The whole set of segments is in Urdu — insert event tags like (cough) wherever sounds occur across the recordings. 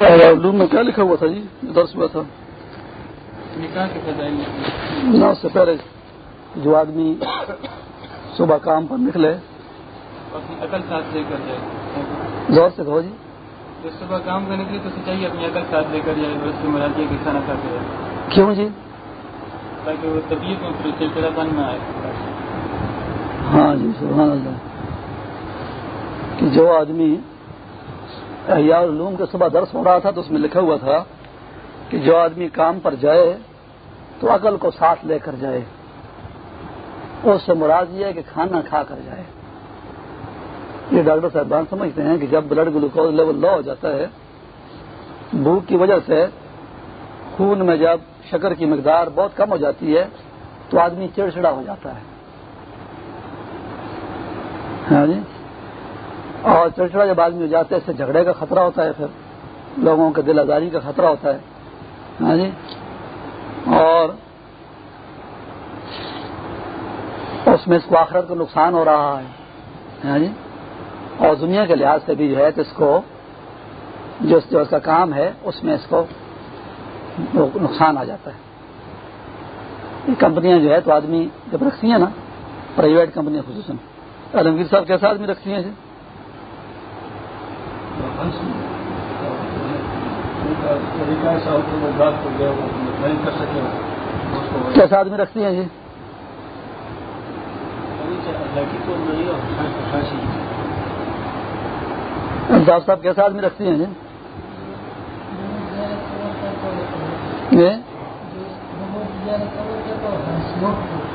علوم میں کیا لکھا ہوا تھا جی؟ درس ہوا تھا۔ نہ اس سے پہلے جو آدمی صبح کام پر نکلے۔ اپنی عقل ساتھ لے کر جائے۔ زور سے کہو جی۔ جب صبح کام پہ نکلے تو چاہیے اپنی عقل ساتھ لے کر جائے بس مراجی کے کھانا کھا کے جائے۔ کیوں جی؟ تاکہ وہ طبیعت میں پھر چڑچڑا پن نہ آئے۔ ہاں جی سبحان اللہ۔ کہ جو آدمی احیاء العلوم کے صبح درس ہو رہا تھا تو اس میں لکھا ہوا تھا کہ جو آدمی کام پر جائے تو عقل کو ساتھ لے کر جائے۔ اس سے مراد یہ ہے کہ کھانا کھا کر جائے۔ یہ ڈاکٹر صاحبان سمجھتے ہیں کہ جب بلڈ گلوکوز لیول لو ہو جاتا ہے، بھوک کی وجہ سے خون میں جب شکر کی مقدار بہت کم ہو جاتی ہے، تو آدمی چڑچڑا ہو جاتا ہے۔ ہاں جی؟ اور چڑچڑا جب آدمی ہو جاتا ہے اس سے جھگڑے کا خطرہ ہوتا ہے پھر۔ لوگوں کے دل آزاری کا خطرہ ہوتا ہے۔ ہاں جی؟ اور اس میں اس کو آخرت کو نقصان ہو رہا ہے۔ ہاں جی؟ اور دنیا کے لحاظ سے بھی جو ہے، تو اس کو جو اس کا کام ہے، اس میں اس کو نقصان آ جاتا ہے۔ یہ کمپنیاں جو ہے، تو آدمی جب رکھتی ہیں نا پرائیویٹ کمپنیاں خصوصاً۔ عالمگیر صاحب کیسا آدمی رکھتی ہیں جی؟ جی کیسا آدمی رکھتی ہیں جی؟ الطاف صاحب کیسا آدمی رکھتی ہیں جی؟, جی؟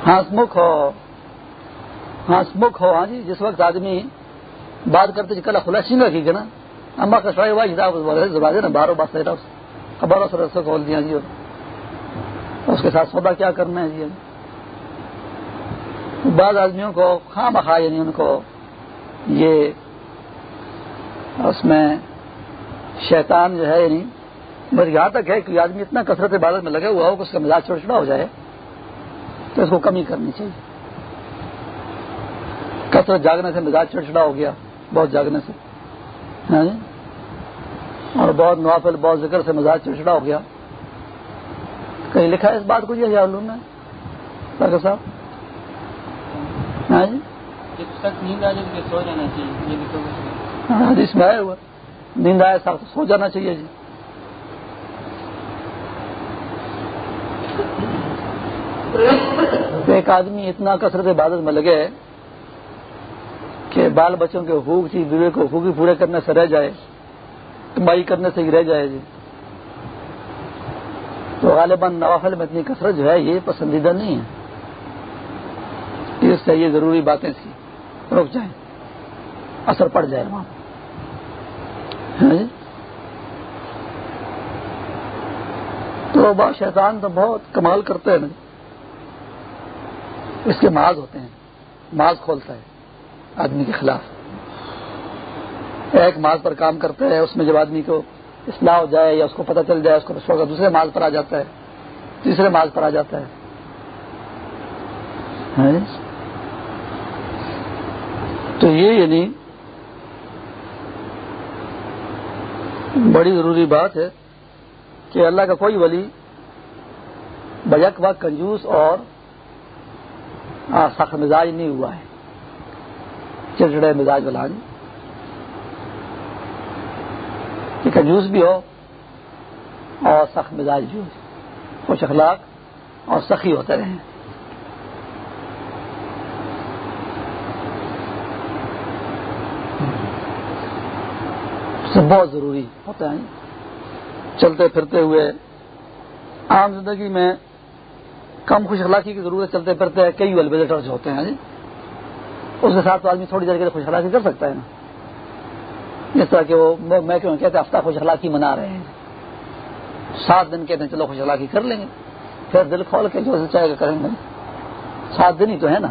ہاں ہو۔ ہاں ہو۔ ہاں جی جس وقت آدمی بات کرتے جی، کل کھلا سنگا کی نا؟ اما کا شاید ہوا زبان نا بارہ بات بارہ سو رسوں کھول دیا جی۔ اس کے ساتھ سودا کیا کرنا ہے جی۔ بعض آدمیوں کو خواہ بخواہ یعنی ان کو یہ اس میں شیطان جو ہے یعنی بس یہاں تک ہے کہ آدمی اتنا کثرت عبادت میں لگا ہوا ہو کہ اس کا مزاج چھوٹا ہو جائے، تو اس کو کمی کرنی چاہیے۔ کثرت جاگنے سے مزاج چڑچڑا ہو گیا، بہت جاگنے سے۔ ہاں جی؟ اور بہت نوافل بہت ذکر سے مزاج چڑچڑا ہو گیا۔ کہیں لکھا ہے اس بات کو جی علوم میں ڈاکٹر صاحب؟ ہاں جی؟ حدیث میں آیا ہوا۔ نیند آئے ساتھ سو جانا چاہیے جی۔ ایک آدمی اتنا کثرت عبادت میں لگے کہ بال بچوں کے حقوق تھی بیوے کو حقوق پورے کرنے سے رہ جائے۔ کمائی کرنے سے ہی رہ جائے جی۔ تو غالباً نوافل میں اتنی کثرت جو ہے یہ پسندیدہ نہیں ہے۔ اس سے یہ ضروری باتیں تھیں۔ رک جائیں۔ اثر پڑ جائے وہاں۔ ہاں جی۔ تو با شیطان تو بہت کمال کرتے ہیں۔ اس کے ماض ہوتے ہیں۔ ماض کھولتا ہے آدمی کے خلاف۔ ایک ماض پر کام کرتے ہیں، اس میں جب آدمی کو اصلاح ہو جائے یا اس کو پتہ چل جائے، اس کو چھوڑ کر دوسرے ماض پر آ جاتا ہے۔ تیسرے ماض پر آ جاتا ہے۔ ہاں جی؟ تو یہ یعنی بڑی ضروری بات ہے کہ اللہ کا کوئی ولی بجک وقت کنجوس اور سخت مزاج نہیں ہوا ہے۔ چڑچڑے مزاج والا کہ کنجوس بھی ہو اور سخت مزاج بھی ہو خوش اخلاق اور سخی ہوتے رہے بہت ضروری ہوتا ہے۔ چلتے پھرتے ہوئے عام زندگی میں کم خوش اخلاقی کی ضرورت چلتے پھرتے ہیں کئی ویل جو ہوتے ہیں۔ جی اس کے ساتھ تو آدمی تھوڑی دیر کے خوش اخلاقی کر سکتا ہے نا۔ اس طرح کہ وہ میں کیوں کہتے ہفتہ خوش اخلاقی منا رہے ہیں۔ سات دن کہتے ہیں چلو خوش اخلاقی کر لیں گے۔ پھر دل کھول کے جو چاہے گا کریں گے۔ سات دن ہی تو ہے نا۔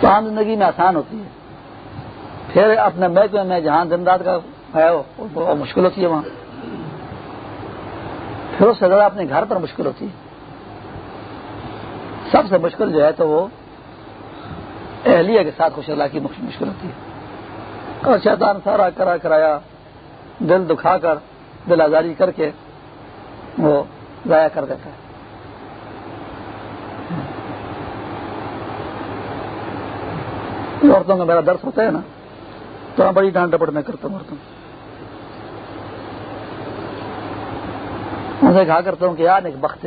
تو عام زندگی میں آسان ہوتی ہے۔ پھر اپنے محکمے میں جہاں دن رات کا ہے وہ مشکل ہوتی ہے وہاں۔ پھر اس سے زیادہ اپنے گھر پر مشکل ہوتی ہے۔ سب سے مشکل جو ہے تو وہ اہلیہ کے ساتھ خوش اللہ کی مشکل ہوتی ہے۔ اور شیطان سارا کرا کرایا، دل دکھا کر، دل آزاری کر کے وہ ضائع کر دیتا ہے۔ عورتوں کا میرا درد ہوتا ہے نا، تو میں بڑی ڈانٹ ڈپٹ میں کرتا ہوں عورتوں ان سے کہا کرتا ہوں کہ یار، ایک وقت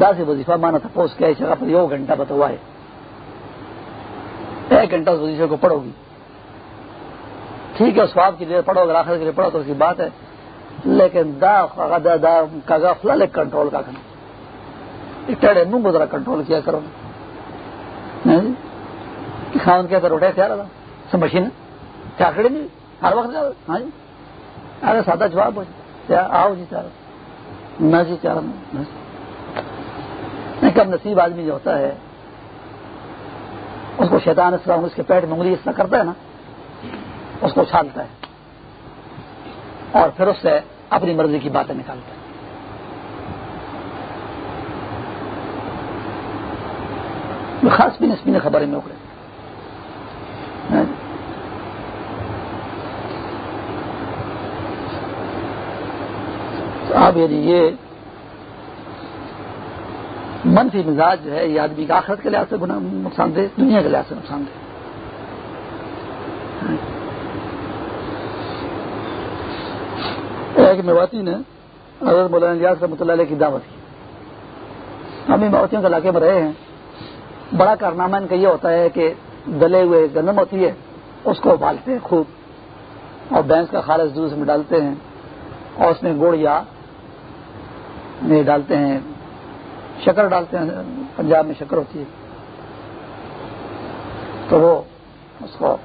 داسی وظیفہ مانا تھا پوس کے جگہ پر یہ گھنٹہ بتوا ہے ایک گھنٹہ اس وظیفے کو پڑھو گی۔ ٹھیک ہے، سواب کے لیے پڑھو، اگر آخر کے لیے پڑھو تو اس کی بات ہے۔ لیکن دا دا دا کا فلال کنٹرول کا کرنا۔ ٹیڑے منہ ذرا کنٹرول کیا کرو۔ خان کیا کر اٹھے تھے سب مشین چاکڑے نہیں؟ ہر وقت ہاں جی؟ ارے سادہ جواب آؤ جی چار نہ جی چار جی۔ نہیں، کب نصیب آدمی جو ہوتا ہے اس کو شیطان اس طرح اس کے پیٹ میں انگلی اس طرح کرتا ہے نا، اس کو چھالتا ہے۔ اور پھر اس سے اپنی مرضی کی باتیں نکالتا ہے۔ خاص بھی نسبی نے خبریں میں اکڑے۔ یعنی یہ منفی مزاج جو ہے، یہ آدمی کا آخرت کے لحاظ سے نقصان دہ، دنیا کے لحاظ سے نقصان دہ۔ ایک میواتی نے حضرت مولانا ریاض رحمۃ اللہ علیہ کی دعوت کی۔ ہم بھی میواتیوں کے علاقے میں رہے ہیں۔ بڑا کارنامہ ان کا یہ ہوتا ہے کہ گلے ہوئے گندم ہوتی ہے، اس کو ابالتے ہیں خوب۔ اور بینس کا خالص دودھ میں ڈالتے ہیں۔ اور اس میں گڑ یا ڈالتے ہیں۔ شکر ڈالتے ہیں، پنجاب میں شکر ہوتی ہے۔ تو وہ اس کو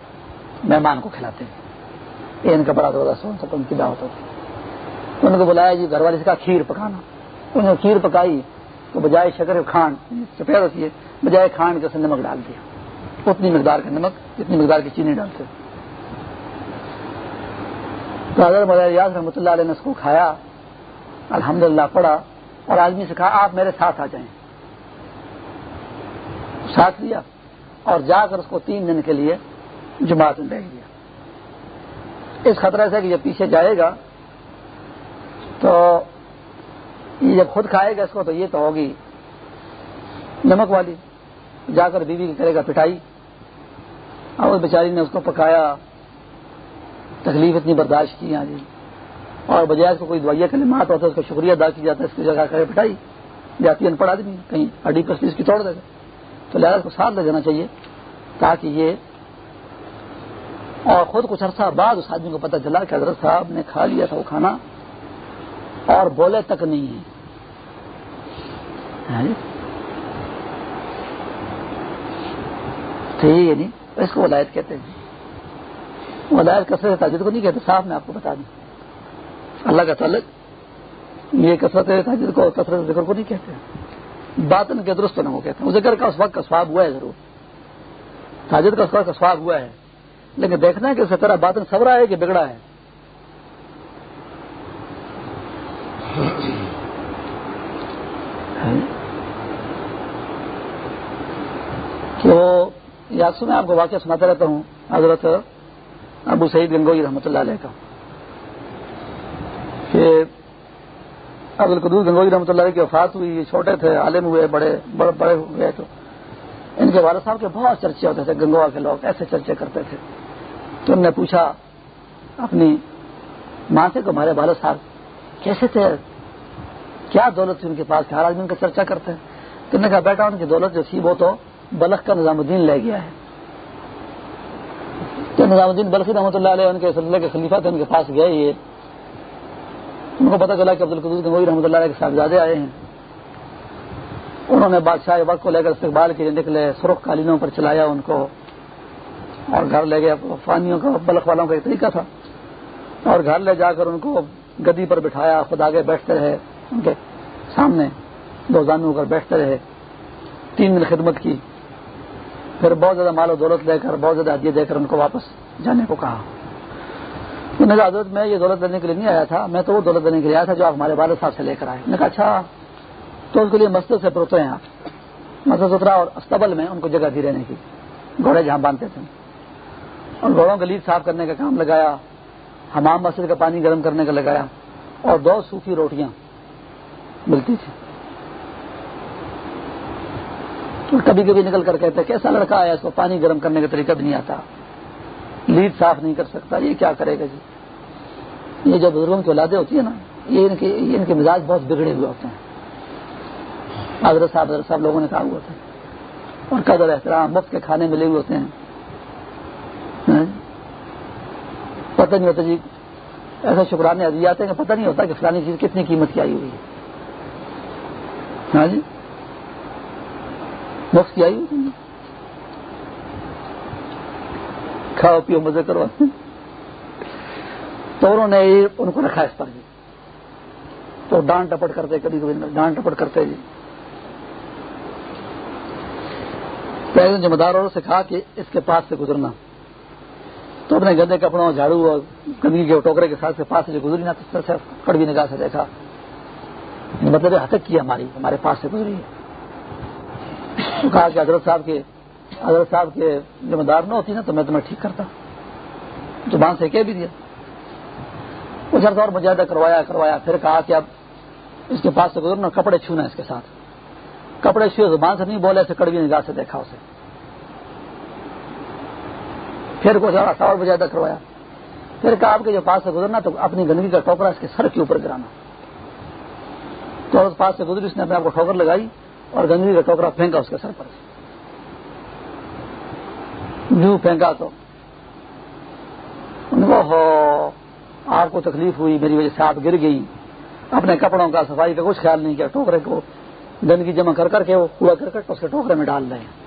مہمان کو کھلاتے ہیں۔ یہ ان کا بڑا دورہ سو سب ان کی دعوت ہوتی۔ ہے ان کو بلایا جی گھر والے سے کہا کھیر پکانا۔ انہوں نے کھیر پکائی، تو بجائے شکر کھانڈ سفید ہوتی ہے، بجائے کھانڈ کے نمک ڈال دیا۔ اتنی مقدار کا نمک اتنی مقدار کی چینی ڈالتے۔ تو حضرت ریاض رحمۃ اللہ علیہ نے اس کو کھایا، الحمدللہ پڑھا۔ اور آدمی سے کہا، آپ میرے ساتھ آ جائیں۔ ساتھ لیا اور جا کر اس کو تین دن کے لیے جماعت میں بیٹھ دیا۔ اس خطرے سے کہ جب پیچھے جائے گا تو یہ جب خود کھائے گا اس کو تو یہ تو ہوگی۔ نمک والی جا کر بیوی کرے گا پٹائی۔ اور بیچاری نے اس کو پکایا۔ تکلیف اتنی برداشت کی ہاں جی اور بجائے کو کوئی دعائیا کلمات ہوتا ہے اس کا شکریہ ادا کی جاتا ہے، اس کی جگہ کرے پٹائی، جاتی ان پڑھ آدمی، کہیں ہڈی پسلی اس کی توڑ دے گا۔ تو لہٰذا کو ساتھ لے جانا چاہیے تاکہ یہ اور خود کچھ عرصہ بعد اس آدمی کو پتہ چلا کہ حضرت صاحب نے کھا لیا تھا وہ کھانا اور بولے تک نہیں ہے۔ ٹھیک ہے نہیں اس کو ولایت کہتے ہیں۔ ولایت کثرت تاجد کو نہیں کہتے، صاحب میں آپ کو بتا دوں اللہ کا تعلق یہ کثرت تاجر کو کثرت ذکر کو نہیں کہتے باطن کے درست نہ وہ کہتے ہیں۔ ذکر کا اس وقت کا سواب ہوا ہے ضرور۔ تاجر کا اس وقت کا سواب ہوا ہے۔ لیکن دیکھنا ہے کہ اس طرح باطن سبرا ہے کہ بگڑا ہے۔ تو یا میں آپ کو واقعہ سناتا رہتا ہوں، حضرت ابو سعید گنگوئی رحمۃ اللہ علیہ کا۔ کہ عبد القدور گنگوئی رحمۃ اللہ کی وفات ہوئی، یہ چھوٹے تھے، عالم ہوئے، بڑے بڑے بڑے ہوئے تو ان کے والد صاحب کے بہت چرچے ہوتے تھے گنگوا کے لوگ ایسے چرچے کرتے تھے۔ تو انہوں نے پوچھا، اپنی ماں سے کہ ہمارے والد صاحب کیسے تھے؟ کیا دولت تھی ان کے پاس؟ ہر آدمی ان کا چرچا کرتے ہیں۔ تو انہوں نے کہا، بیٹا، ان کی دولت جو تھی وہ تو بلخ کا نظام الدین لے گیا ہے۔ تو نظام الدین بلخی رحمۃ اللہ علیہ ان کے کے خلیفہ تھے، ان کے پاس گئے یہ۔ ان کو پتا چلا کہ عبد القدوس گنگوئی رحمۃ اللہ کے صاحبزادے آئے ہیں۔ انہوں نے بادشاہ وقت کو لے کر استقبال کے لیے نکلے، سرخ قالینوں پر چلایا ان کو اور گھر لے گئے۔ فانیوں کا، بلخ والوں کا ایک طریقہ تھا۔ اور گھر لے جا کر ان کو گدی پر بٹھایا، خود آگے بیٹھتے رہے۔ ان کے سامنے دو زانوں پر بیٹھتے رہے۔ تین دن خدمت کی۔ پھر بہت زیادہ مال و دولت لے کر، بہت زیادہ ہدیے دے کر ان کو واپس جانے کو کہا۔ حضرت، میں یہ دولت دینے کے لیے نہیں آیا تھا، میں تو وہ دولت دینے کے لیے آیا تھا جو آپ ہمارے والد صاحب سے لے کر آئے۔ میں نے کہا اچھا تو اس کے لیے مسجد سے پروتے ہیں آپ۔ مسجد سترا اور استبل میں ان کو جگہ دی رہنے کی۔ گھوڑے جہاں باندھتے تھے۔ اور گھوڑوں کا لیڈ صاف کرنے کا کام لگایا، حمام مسجد کا پانی گرم کرنے کا لگایا، اور دو سوکھی روٹیاں ملتی تھی کبھی کبھی نکل کر کہتے کیسا لڑکا آیا اس کو؟ پانی گرم کرنے کا طریقہ بھی نہیں آتا۔ لیڈ صاف نہیں کر سکتا، یہ کیا کرے گا جی؟ یہ جو بزرگوں کی اولادیں ہوتی ہیں نا، یہ ان کے ان کے مزاج بہت بگڑے ہوئے ہوتے ہیں۔ حضرت صاحب حضرت صاحب لوگوں نے کہا ہوا تھا۔ اور قدر، احترام، مفت کے کھانے ملے ہوئے ہوتے ہیں۔ ہاں؟ پتہ نہیں ہوتا جی ایسا شکرانے ابھی آتے ہیں کہ پتہ نہیں ہوتا کہ فلانی چیز کتنی قیمت کی آئی ہوئی ہے۔ ہاں جی؟ مفت کی آئی ہوئی کھاؤ پیو مزے کرو۔ تو انہوں نے ان کو رکھا اس پر جی۔ تو ڈانٹ ٹپٹ کرتے کبھی کبھی، ڈانٹ ٹپٹ کرتے جی۔ پہلے ذمہ دار اور سے کہا کہ اس کے پاس سے گزرنا۔ تو اپنے گندے کپڑوں جھاڑو اور گندگی کے ٹوکرے کے ساتھ سے پاس سے جو گزری نا، تو کڑوی نگاہ سے دیکھا۔ یعنی مطلب ہتک کی ہماری، ہمارے پاس سے گزری۔ ہے کہا کہ حضرت صاحب کے حضرت صاحب کے ذمہ دار نہ ہوتی نا تو میں تمہیں ٹھیک کرتا۔ زبان سے کہہ بھی دیا۔ کچھ عرصہ اور مجاہدہ کروایا کروایا۔ پھر کہا کہ اب اس کے پاس سے گزرنا، کپڑے چھونا اس کے ساتھ۔ کپڑے چھوئے، زبان سے نہیں بولے، ایسے کڑوی نگاہ سے دیکھا اسے۔ پھر کچھ اور مجاہدہ کروایا۔ پھر کہا آپ کے جو پاس سے گزرنا تو اپنی گندگی کا ٹوکرا اس کے سر کے اوپر گرانا۔ تو اس پاس سے گزری، اس نے اپنے آپ کو ٹھوکر لگائی اور گندگی کا ٹوکرا پھینکا اس کے سر پر۔ نیو پھینکا تو۔ ہو، آپ کو تکلیف ہوئی، میری وجہ سے آپ گر گئی۔ اپنے کپڑوں کا صفائی کا کچھ خیال نہیں کیا، ٹوکرے کو گندگی جمع کر کر کے وہ کوڑا کرکٹ اس کے ٹوکرے میں ڈال رہے ہیں۔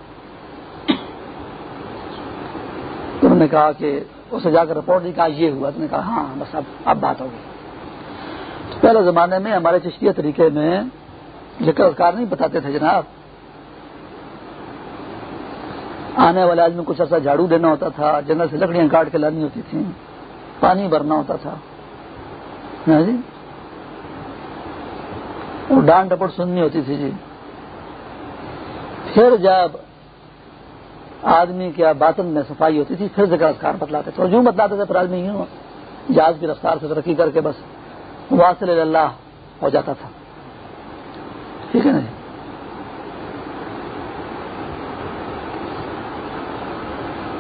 انہوں نے کہا کہ اسے جا کر رپورٹ دی، کہا، یہ ہوا۔ نے کہا ہاں بس اب اب بات ہوگی پہلے زمانے میں ہمارے چشتیہ طریقے میں ذکر کار نہیں بتاتے تھے جناب۔ آنے والے آدمی کچھ ایسا جھاڑو دینا ہوتا تھا، جنگل سے لکڑیاں کاٹ کے لانی ہوتی تھیں، پانی بھرنا ہوتا تھا۔ ہاں جی؟ ڈانٹ ڈپٹ سننی ہوتی تھی جی۔ پھر جب آدمی کے باطن میں صفائی ہوتی تھی، پھر ذکر کار بتلاتے تھے۔ اور جو بتلاتے تھے، پھر آدمی یوں جہاز کی رفتار سے ترقی کر کے بس واصل اللہ ہو جاتا تھا۔ ٹھیک ہے نا جی؟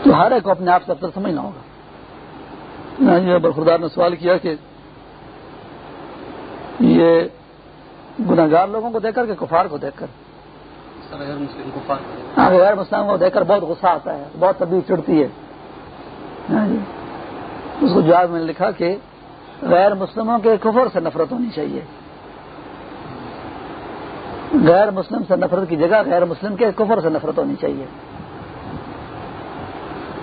تو ہر ایک کو اپنے آپ سے افسر سمجھنا ہوگا۔ جی برخردار نے سوال کیا کہ یہ گناگار لوگوں کو دیکھ کر کے کفار کو دیکھ کر؟ ہاں غیر مسلم کو دیکھ کر بہت غصہ آتا ہے بہت تبدیل چڑھتی ہے۔ ہاں جی۔ اس کو جواب میں لکھا کہ غیر مسلموں کے کفر سے نفرت ہونی چاہیے۔ غیر مسلم سے نفرت کی جگہ غیر مسلم کے کفر سے نفرت ہونی چاہیے۔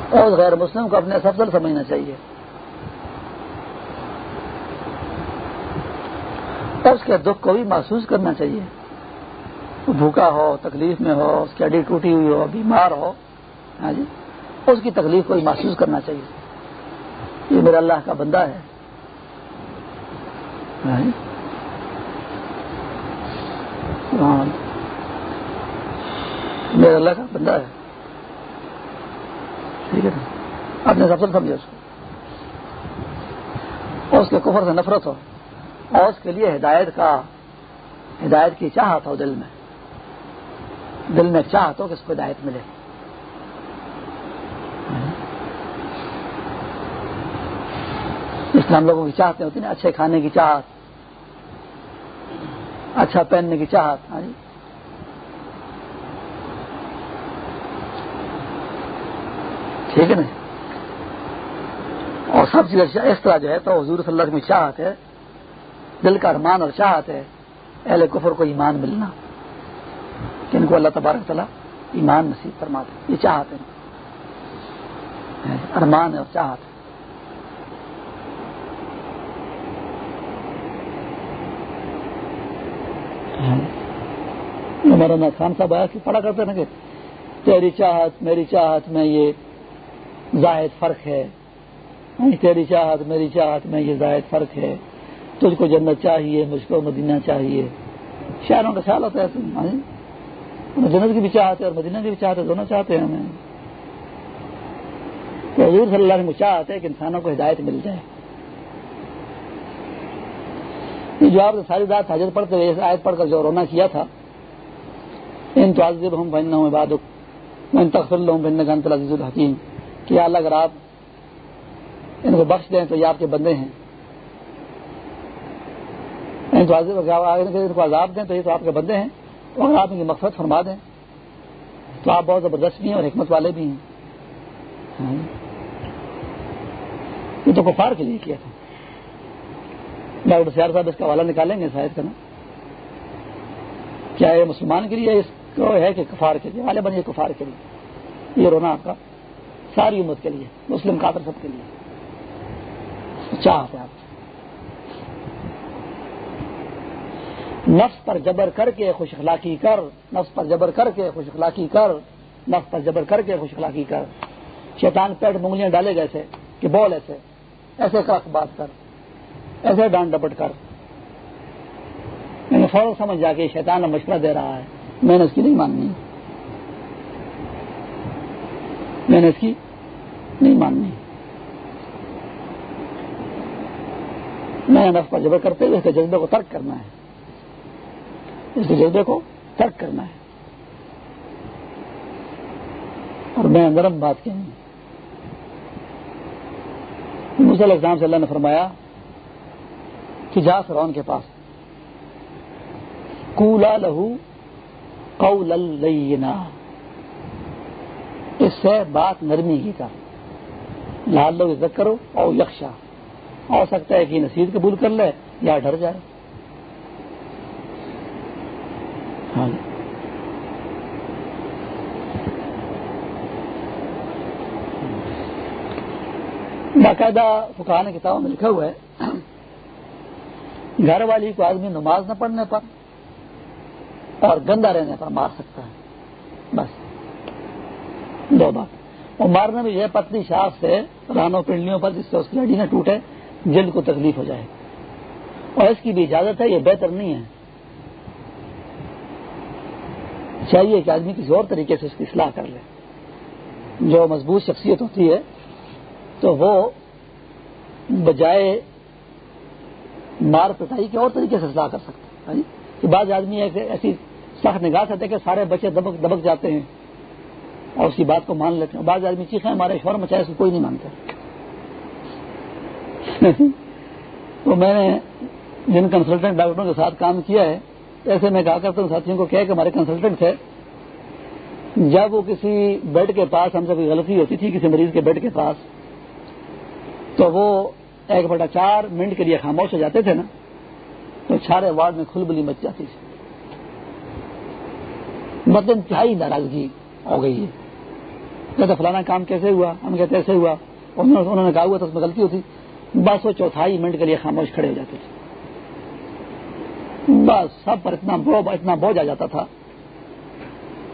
اور غیر مسلم کو اپنے سفل سمجھنا چاہیے۔ اور اس کے دکھ کو بھی محسوس کرنا چاہیے۔ بھوکا ہو، تکلیف میں ہو، اس کی ہڈی ٹوٹی ہوئی ہو، بیمار ہو ہاں جی اس کی تکلیف کو بھی محسوس کرنا چاہیے۔ یہ میرا اللہ کا بندہ ہے۔ ہاں جی۔ ہاں۔ میرا اللہ کا بندہ ہے۔ ٹھیک ہے۔ آپ نے سب سمجھا اس کو۔ اور اس کے کفر سے نفرت ہو۔ اور اس کے لیے ہدایت کا ہدایت کی چاہت ہو دل میں۔ دل میں چاہت ہو کہ اس کو ہدایت ملے۔ اسلام لوگوں کی چاہتے ہوتی نا اچھے کھانے کی چاہت اچھا پہننے کی چاہت ہاں جی۔ ٹھیک ہے نا؟ اور سب چیز اچھا- اس طرح جو ہے تو حضور صلی اللہ علیہ وسلم چاہت ہے۔ دل کا ارمان اور چاہت ہے۔ اہل کفر کو ایمان ملنا۔ کہ ان کو اللہ تبارک تعالیٰ ایمان نصیب فرما دے یہ چاہت ہے۔ ارمان ہے اور چاہت ہے ہمارا نا خان صاحب آیا کہ پڑھا کرتے نا کہ تیری چاہت میری چاہت میں یہ زائد فرق ہے۔ تیری چاہت، میری چاہت، میں یہ زائد فرق ہے۔ تجھ کو جنت چاہیے، مجھ کو مدینہ چاہیے۔ شہروں کا خیال ہوتا ہے ہاں جی۔ جنت کی بھی چاہتے اور مدینہ کی بھی چاہتے دونوں چاہتے ہیں ہمیں۔ تو حضور صلی اللہ علیہ چاہتے ہیں کہ انسانوں کو ہدایت مل جائے۔ یہ جو آپ نے ساری رات حاجت پڑھتے ہوئے آیت پڑھ کر جو رونا کیا تھا، ان تو عزب ہوں بن ہوں بادک میں تخصر ہوں بن گنت عزیز الحکیم۔ کیا اللہ اگر آپ ان کو بخش دیں تو یہ آپ کے بندے ہیں۔ یعنی ان کو عذاب دیں تو یہ تو آپ کے بندے ہیں۔ اور آپ ان کی مقصد فرما دیں تو آپ بہت زبردست بھی ہیں اور حکمت والے بھی ہیں۔ ہاں۔ یہ تو کفار کے لیے کیا تھا۔ ڈاکٹر سیار صاحب اس کا حوالہ نکالیں گے شاید کا نا کیا یہ مسلمان کے لیے اس کو ہے کہ کفار کے لیے؟ والے بنے کفار کے لیے۔ یہ رونا آپ کا۔ ساری امت کے لیے، مسلم، کافر سب کے لیے۔ اچھا چاہتے آپ نفس پر جبر کر کے خوش اخلاقی کر، نفس پر جبر کر کے خوش اخلاقی کر، نفس پر جبر کر کے خوش اخلاقی کر۔ شیطان پیٹ منگلیاں ڈالے گئے تھے کہ بول ایسے ایسے کا بات کر، ایسے ڈانٹ ڈپٹ کر۔ میں نے فوراً سمجھ جا کے شیطان مشورہ دے رہا ہے۔ میں نے اس کی نہیں ماننی۔ میں نے اس کی نہیں ماننی۔ میں نے نفس پر جبر کرتے ہوئے اس کے جذبے کو ترک کرنا ہے۔ اس کے جذبے کو ترک کرنا ہے۔ اور میں نرم بات کی مسل اقدام سے اللہ نے فرمایا کہ جا فرون کے پاس۔ کولا لہو قول لینا۔ اس سے بات نرمی کی کا لال لوگ عزت کرو او یکشا ہو سکتا ہے کہ نصیحت قبول کر لے یا ڈر جائے۔ ہاں جی۔ باقاعدہ فکان کتابوں میں لکھا ہوا ہے، گھر والی کو آدمی نماز نہ پڑھنے پر اور گندا رہنے پر مار سکتا ہے۔ بس۔ دو بات اور مارنے میں یہ پتلی شاخ سے رانوں پنڈلیوں پر جس سے اس کی ہڈی نہ ٹوٹے، جلد کو تکلیف ہو جائے۔ اور اس کی بھی اجازت ہے، یہ بہتر نہیں ہے۔ چاہیے کہ آدمی کسی اور طریقے سے اس کی اصلاح کر لے۔ جو مضبوط شخصیت ہوتی ہے، تو وہ بجائے مار پٹائی کے اور طریقے سے اصلاح کر سکتے ہیں بعض آدمی ایسی سخت نگاہ سے کہ سارے بچے دبک دبک جاتے ہیں۔ اور اس کی بات کو مان لیتے ہیں۔ بعض آدمی چیخیں ہمارے شور مچائے اس کو کوئی نہیں مانتا۔ تو میں نے جن کنسلٹنٹ ڈاکٹروں کے ساتھ کام کیا ہے، ایسے میں کہا کرتا ہوں، ساتھیوں کو کیا کہ ہمارے کنسلٹنٹ تھے۔ جب وہ کسی بیڈ کے پاس، ہم سے کوئی غلطی ہوتی تھی، کسی مریض کے بیڈ کے پاس، تو وہ ایک بٹا چار منٹ کے لیے خاموش ہو جاتے تھے نا، تو سارے وارڈ میں کھل بلی مچ جاتی تھی۔ مطلب انتہائی ناراضگی ہو گئی ہے۔ کہتے فلانا کام کیسے ہوا؟ ہم کہتے ایسے ہوا۔ انہوں نے کہا ہوا تو اس میں غلطی ہوتی۔ بس وہ چوتھائی منٹ کے لیے خاموش کھڑے ہو جاتے تھے۔ بس سب پر اتنا اتنا بوجھ آ جاتا تھا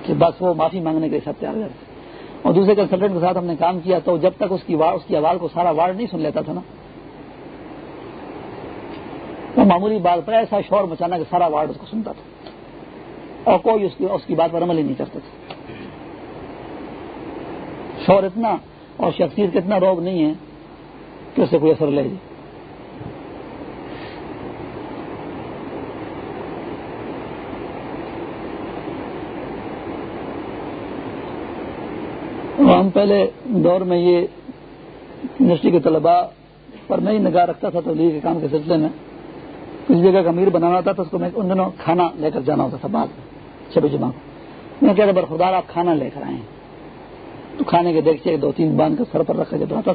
کہ بس وہ معافی مانگنے کے سب تیار کرتے اور دوسرے کنسلٹنٹ کے ساتھ ہم نے کام کیا تو جب تک اس کی اس کی آواز کو سارا وارڈ نہیں سن لیتا تھا نا تو معمولی بات پر ایسا شور مچانا کہ سارا وارڈ اس کو سنتا تھا۔ اور کوئی اس کی اس کی بات پر عمل ہی نہیں کرتا تھا۔ شور اتنا اور شخصیت کا اتنا روگ نہیں ہے کہ اس سے کوئی اثر لے جائے۔ ہم پہلے دور میں یہ یونیورسٹی کے طلباء پر میں ہی نگاہ رکھتا تھا تبلیغ کے کام کے سلسلے میں۔ کسی جگہ کا امیر بنانا تھا تو اس کو میں ان دنوں کھانا لے کر جانا ہوتا تھا بعد میں چھ بجے میں کہتا برخدار آپ کھانا لے کر آئے ہیں تو کھانے کے دیکھتے دو تین باندھ کر سر پر رکھ کے تھا۔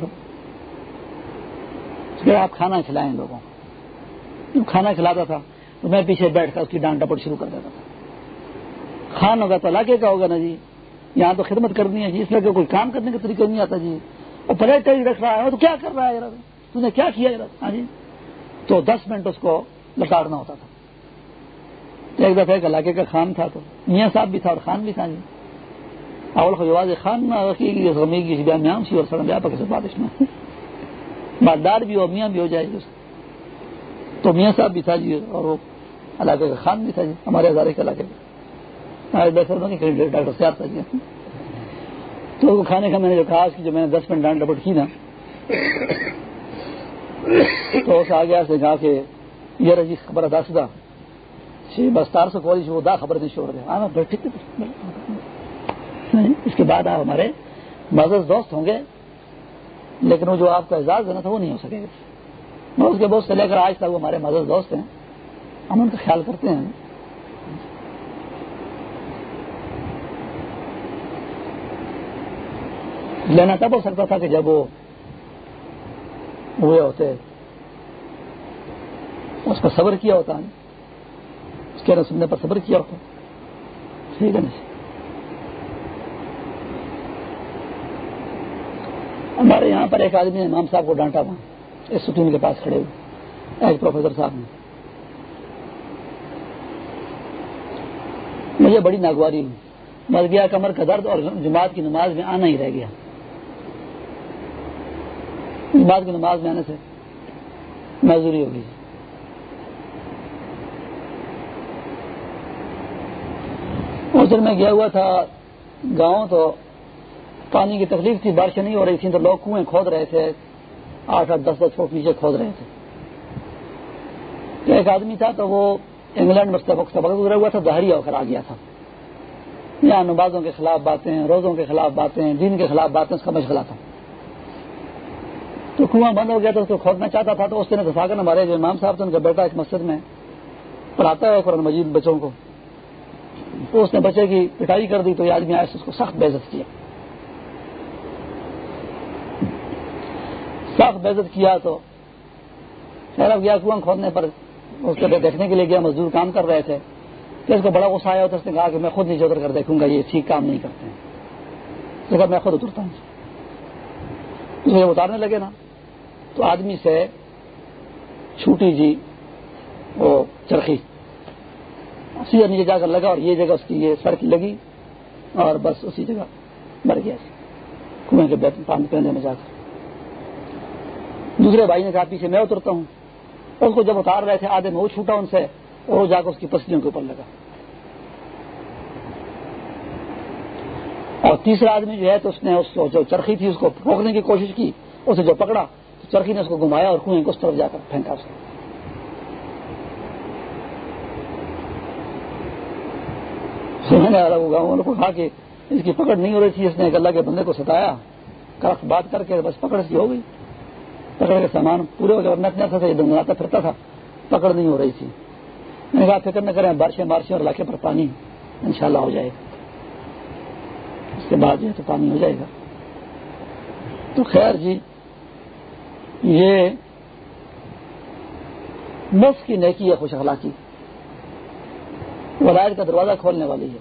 پھر آپ کھانا کھلائیں لوگوں کو۔ کھانا کھلاتا تھا تو میں پیچھے بیٹھ کر اس کی ڈانٹ ڈپٹ شروع کر دیتا تھا۔ کھان ہوگا تو علاقے کا ہوگا نا جی۔ یہاں تو خدمت کرنی ہے جی اس لیے کوئی کام کرنے کا طریقہ نہیں آتا جی۔ وہ پلیٹ ہی رکھ رہا ہے، تو کیا کر رہا ہے تو نے کیا کیا ہاں جی۔ تو دس منٹ اس کو لٹاڑنا ہوتا تھا۔ ایک دفعہ ایک علاقے کا خان تھا تو میاں صاحب بھی تھا اور خان بھی تھا جی۔ اول خواج خان غمی کی میام سی اور سڑک ویاپک سے بارش میں مالدار بھی ہو میاں بھی ہو جائے گی تو میاں صاحب بھی تھا جی اور وہ علاقے کا خان بھی تھا جی ہمارے ہزارے کے علاقے کا ڈاکٹر صاحب تھا جی. تو وہ کھانے کا میں نے جو کہا کہ جو میں نے دس منٹ ڈانٹ ڈپٹ کی نا، تو اس آگے سے کہا کہ یہ رجی خبر ادا سدا جی، بس تار سے کوئی وہ دا خبر نہیں شور چھوڑ گئے ٹھیک ہے اس کے بعد آپ ہمارے مزز دوست ہوں گے، لیکن وہ جو آپ کا اعزاز دینا تھا وہ نہیں ہو سکے گا۔ میں اس کے بہت سے لے کر آج تک وہ ہمارے مزز دوست ہیں۔ ہم ان کا خیال کرتے ہیں۔ لینا تب ہو سکتا تھا کہ جب وہ ہوئے ہوتے، اس پر صبر کیا ہوتا، اس کے سننے پر صبر کیا ہوتا۔ ٹھیک ہے نا؟ ہمارے یہاں پر ایک آدمی نے امام صاحب کو ڈانٹا وہاں، اس سٹون کے پاس کھڑے ہوئے، ایک پروفیسر صاحب نے۔ مجھے بڑی ناگواری ہوئی مر گیا کمر کا درد اور جماعت کی نماز میں آنا ہی رہ گیا۔ جماعت کی نماز میں آنے سے معذوری ہوگی۔ اس دن میں گیا ہوا تھا گاؤں تو پانی کی تکلیف تھی، بارشیں نہیں ہو رہی تھیں تو لوگ کنویں کھود رہے تھے۔ آٹھ آٹھ، دس دس فٹ نیچے کھود رہے تھے۔ ایک آدمی تھا تو وہ انگلینڈ میں سبق سبق گزرا ہوا تھا دہریا ہو کر آ گیا تھا۔ یہاں نمازوں کے خلاف باتیں، روزوں کے خلاف باتیں، دین کے خلاف باتیں، اس کا مشغلہ تھا۔ تو کنواں بند ہو گیا تو اس کو کھودنا چاہتا تھا تو اس نے دسا کر ہمارے جو امام صاحب تھے، ان کا بیٹا ایک مسجد میں پڑھاتا ہے قرآن مجید بچوں کو۔ تو اس نے بچے کی پٹائی کر دی تو یہ آدمی آئے اس کو سخت بےزت کیا۔ سخت بےزت کیا تو خیر اب گیا کنواں کھودنے پر اس کے دیکھنے کے لیے گیا، مزدور کام کر رہے تھے۔ کہ اس کو بڑا غصہ آیا تو اس نے کہا کہ میں خود نیچے اتر کر دیکھوں گا، یہ ٹھیک کام نہیں کرتے ہیں۔ کہا میں خود اترتا ہوں۔ اسے اتارنے لگے نا، تو آدمی سے چھوٹی جی وہ چرخی سیدھا نیچے جا کر لگا اور یہ جگہ اس کی، یہ سڑک لگی اور بس اسی جگہ مر گیا۔ کنویں کے پیندے میں جا کر۔ دوسرے بھائی نے کہا، پیچھے میں اترتا ہوں۔ اس کو جب اتار رہے تھے، آدھے میں وہ چھوٹا ان سے، اور وہ جا کر اس کی پسلیوں کے اوپر لگا۔ اور تیسرا آدمی جو ہے، تو اس نے اس کو جو چرخی تھی، اس کو روکنے کی کوشش کی، اسے جو پکڑا، تو چرخی نے اس کو گھمایا اور کنویں کو اس طرف جا کر پھینکا اس کو۔ کہا کہ اس کی پکڑ نہیں ہو رہی تھی، اس نے ایک اللہ کے بندے کو ستایا۔ کرخ بات کر کے بس پکڑ اس کی ہو گئی۔ پکڑ کے سامان پورے ہو گئے دنگاتا پھرتا تھا، پکڑ نہیں ہو رہی تھی۔ میں نے کہا، فکر نہ کریں، بارشیں بارشیں اور علاقے پر پانی انشاءاللہ ہو جائے گا۔ اس کے بعد جو ہے تو پانی ہو جائے گا۔ تو خیر جی یہ مفت کی نیکی ہے خوش اخلاقی۔ ولاد کا دروازہ کھولنے والی ہے۔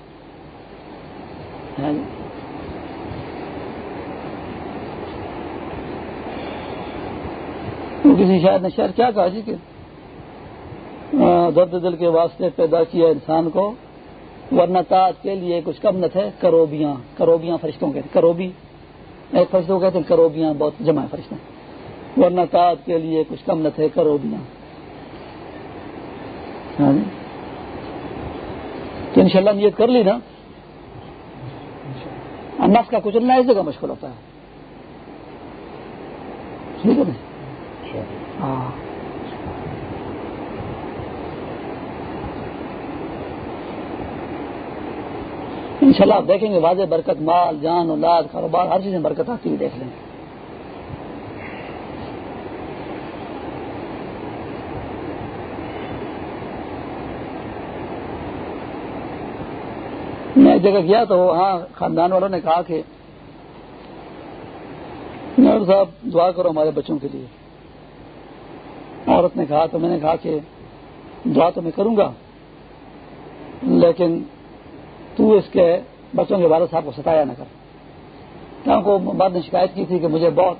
ہاں جی۔ ہاں جی۔ کسی شاید نے شہر کیا کہا جی کہ درد دل کے واسطے پیدا کیا انسان کو، ورنہ تاج کے لیے کچھ کم نہ تھے، کروبیاں کروبیاں فرشتوں کے، کروبی۔ ایک فرشتوں کہتے ہیں کروبیاں بہت جمع فرشتے ورنہ تاج کے لیے کچھ کم نہ تھے، کروبیاں۔ ہاں جی۔ تو انشاءاللہ نیت کر لی نا۔ نفس کا کچلنا اس جگہ مشکل ہوتا ہے۔ ٹھیک ہے نا؟ ہاں۔ ان شاء اللہ آپ دیکھیں گے واضح برکت، مال، جان، اولاد، کاروبار، ہر چیز میں برکت آتی ہوئی دیکھ لیں۔ میں ایک جگہ گیا تو وہاں خاندان والوں نے کہا کہ صاحب دعا کرو ہمارے بچوں کے لیے۔ عورت نے کہا تو میں نے کہا کہ دعا تو میں کروں گا، لیکن تو اس کے بچوں کے والد صاحب کو ستایا نہ کر۔ کو بعد نے شکایت کی تھی کہ مجھے بہت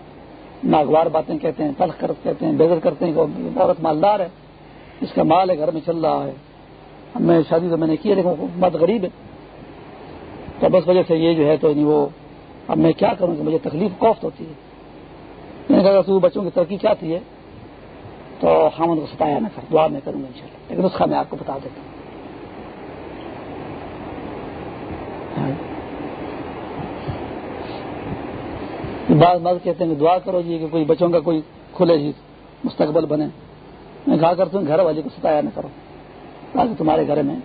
ناگوار باتیں کہتے ہیں، تلخ کر کہتے ہیں بےزر کرتے ہیں کہ عورت مالدار ہے، اس کا مال ہے، گھر میں چل رہا ہے۔ میں شادی تو میں نے کی ہے، لیکن بہت غریب ہے۔ تو بس وجہ سے یہ جو ہے تو یعنی وہ اب میں کیا کروں کہ مجھے تکلیف کوفت ہوتی ہے۔ میں نے کہا تو بچوں کی ترقی کیا تھی ہے تو ہم ان کو ستایا نہ کر دعا میں کروں گا ان شاء اللہ لیکن اس کا میں آپ کو بتا دیتا ہوں۔ ہاں۔ بعض بعض کہتے ہیں کہ دعا کرو جی کہ کوئی بچوں کا کوئی کھلے جی مستقبل بنے۔ میں کہا کرتا ہوں، گھر والے کو ستایا نہ کرو۔ تاکہ تمہارے گھر میں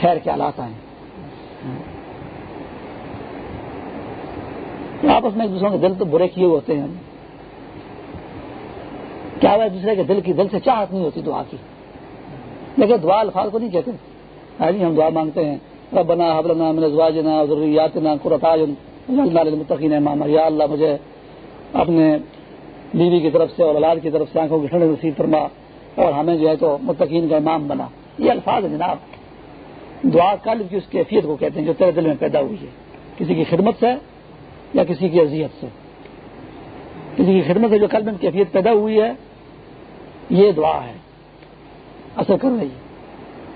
خیر کے آلات آئیں۔ ہاں۔ آپس میں ایک دوسروں کے دل تو برے کیے ہوتے ہیں۔ کیا ایک دوسرے کے دل کی دل سے چاہت نہیں ہوتی دعا کی؟ لیکن دعا الفاظ کو نہیں کہتے ہاں جی ہم دعا مانگتے ہیں۔ ربنا حبلنا من ازواجنا ذریاتنا قرۃ اعین۔ للمتقین اماما۔ یا اللہ، مجھے اپنے بیوی کی طرف سے اور اولاد کی طرف سے آنکھوں کی ٹھنڈ نصیب فرما اور ہمیں جو ہے تو متقین کا امام بنا۔ یہ الفاظ ہے جناب۔ دعا قلب کی اس کیفیت کو کہتے ہیں جو تیرے دل میں پیدا ہوئی ہے۔ کسی کی خدمت سے یا کسی کی اذیت سے؟ کسی کی خدمت سے جو قلب میں کیفیت پیدا ہوئی ہے یہ دعا ہے۔ اثر کر رہی ہے۔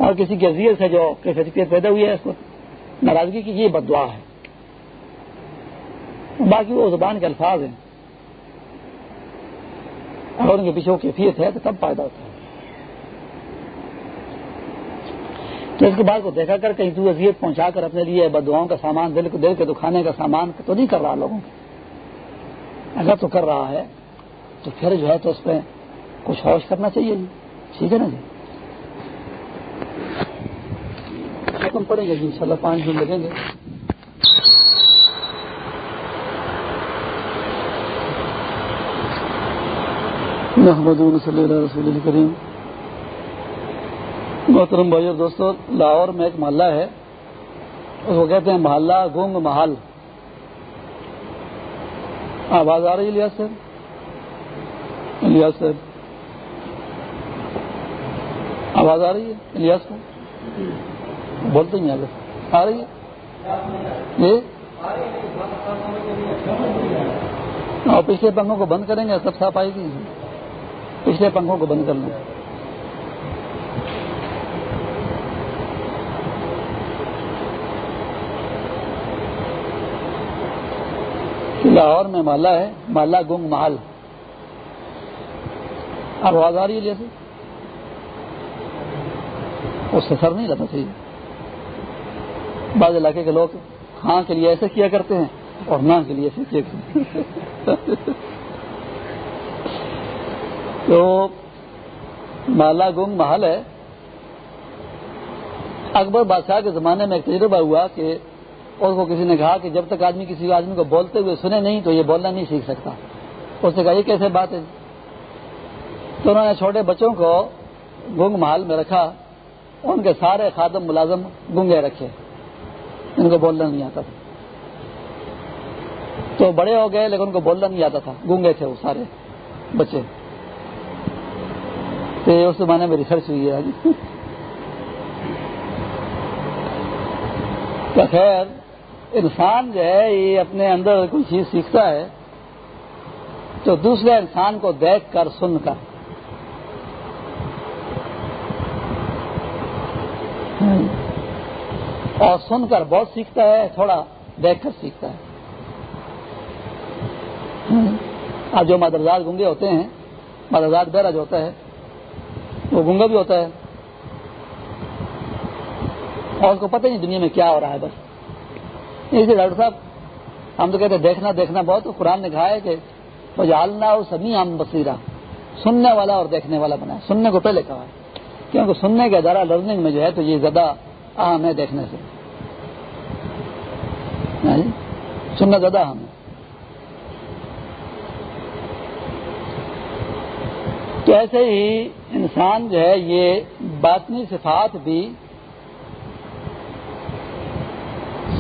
اور کسی کی اذیت سے جو کیفیت پیدا ہوئی ہے، اس کو ناراضگی کی یہ بد دعا ہے۔ باقی وہ زبان کے الفاظ ہیں۔ اور ان کے پیچھے وہ کیفیت ہے تو تب فائدہ ہوتا ہے۔ تو اس کے بعد کو دیکھا کر کہیں تو اذیت پہنچا کر اپنے لیے بدواؤں کا سامان، دل کو دل کے دکھانے کا سامان تو نہیں کر رہا لوگوں کا اگر تو کر رہا ہے، تو پھر جو ہے تو اس پہ کچھ ہوش کرنا چاہیے جی۔ ٹھیک ہے نا جی؟ ختم پڑیں گے جی ان شاء اللہ پانچ دن لگیں گے۔ محمد صلی اللہ رسول کریم محترم بھائی اور دوستو، لاہور میں ایک محلہ ہے۔ اس کو کہتے ہیں محلہ گونگ محل۔ آواز آ رہی ہے الیاس صاحب؟ الیاس صاحب۔ آواز آ رہی ہے؟ الیاس صاحب بولتے ہیں آگے آ رہی ہے؟ جی؟ اور پچھلے پنکھوں کو بند کریں گے، سب صاف آئے گی۔ پچھلے پنکھوں کو بند کر لیں۔ لاہور میں محلہ ہے محلہ گنگ محل۔ آواز آ رہی ہے جیسے اس سے سر نہیں رہنا چاہیے۔ بعض علاقے کے لوگ ہاں کے لیے ایسے کیا کرتے ہیں اور نہ کے لیے ایسے کیا کرتے ہیں۔ (laughs) تو مالا گنگ محل ہے۔ اکبر بادشاہ کے زمانے میں ایک تجربہ ہوا کہ اور کو کسی نے کہا کہ جب تک آدمی کسی آدمی کو بولتے ہوئے سنے نہیں تو یہ بولنا نہیں سیکھ سکتا۔ اس نے کہا، یہ کیسے بات ہے؟ تو انہوں نے چھوٹے بچوں کو گنگ محل میں رکھا۔ ان کے سارے خادم ملازم گنگے رکھے۔ ان کو بولنا نہیں آتا تھا۔ تو بڑے ہو گئے، لیکن ان کو بولنا نہیں آتا تھا۔ گنگے تھے وہ سارے بچے۔ تو اس زمانے میں ریسرچ ہوئی ہے۔ خیر، انسان جو ہے، یہ اپنے اندر کوئی چیز سیکھتا ہے تو دوسرے انسان کو دیکھ کر، سن کر۔ اور سن کر بہت سیکھتا ہے، تھوڑا دیکھ کر سیکھتا ہے۔ اب جو مدرزاد گنگے ہوتے ہیں مدرزاد بیرا جو ہوتا ہے، وہ گنگا بھی ہوتا ہے۔ اور اس کو پتہ نہیں دنیا میں کیا ہو رہا ہے بس۔ اسے ڈاکٹر صاحب، ہم تو کہتے ہیں دیکھنا دیکھنا بہت۔ قرآن نے کہا ہے کہ وہ جالنا ہو سبھی عام بصیرہ سننے والا اور دیکھنے والا بنا سننے کو پہلے کہا ہے۔ کیونکہ سننے کے ادارہ لرننگ میں جو ہے تو یہ زیادہ اہم ہے دیکھنے سے۔ سننا زیادہ اہم ہے تو ایسے ہی انسان جو ہے، یہ باطنی صفات بھی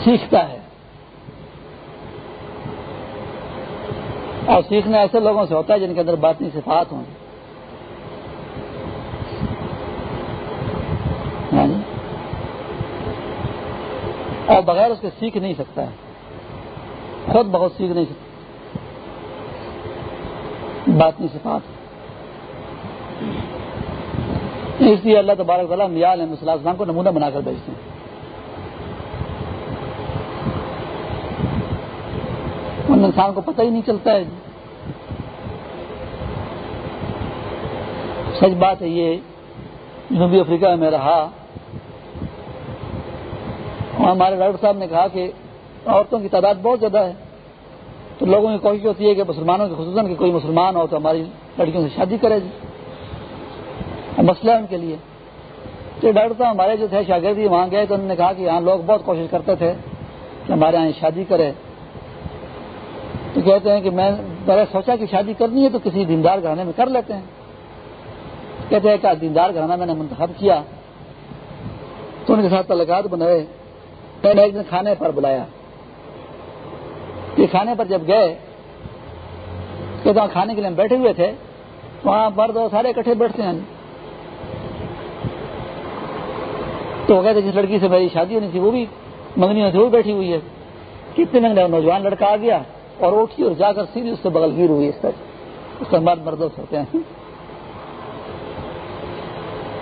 سیکھتا ہے۔ اور سیکھنا ایسے لوگوں سے ہوتا ہے جن کے اندر باطنی صفات ہوں۔ جی؟ اور بغیر اس کے سیکھ نہیں سکتا ہے۔ خود بہت سیکھ نہیں سکتا۔ باطنی صفات۔ اس لیے اللہ تبارک تعالیٰ میال علیہ السلام کو نمونہ بنا کر بھیجتے ہیں۔ ان انسان کو پتہ ہی نہیں چلتا ہے۔ سچ بات ہے یہ، جنوبی افریقہ میں رہا۔ ہمارے ڈاکٹر صاحب نے کہا کہ عورتوں کی تعداد بہت زیادہ ہے۔ تو لوگوں کی کوشش ہوتی ہے کہ مسلمانوں کے خصوصاً کہ کوئی مسلمان ہو تو ہماری لڑکیوں سے شادی کرے جی۔ مسئلہ ہے ان کے لیے۔ تو ڈاکٹر صاحب ہمارے جو تھے، شاگردی وہاں گئے تو انہوں نے کہا کہ یہاں لوگ بہت کوشش کرتے تھے کہ ہمارے یہاں شادی کرے۔ تو کہتے ہیں کہ میں پہلے سوچا کہ شادی کرنی ہے تو کسی دیندار گھرانے میں کر لیتے ہیں۔ کہتے ہیں کہ دیندار گھرانا میں نے منتخب کیا۔ تو ان کے ساتھ تعلقات بنائے۔ پہلے ایک دن کھانے پر بلایا۔ یہ کھانے پر جب گئے کہ وہاں کھانے کے لیے ہم بیٹھے ہوئے تھے، وہاں مرد اور سارے اکٹھے بیٹھتے ہیں۔ تو وہ کہتے جس لڑکی سے میری شادی ہونی تھی، وہ بھی منگنی میں تھی وہ بیٹھی ہوئی ہے۔ کتنے نوجوان لڑکا آ گیا اور اٹھی اور جا کر سیدھی اس سے بغل گیر ہوئی۔ اس طرح اس کا مرد مردوس ہوتے ہیں۔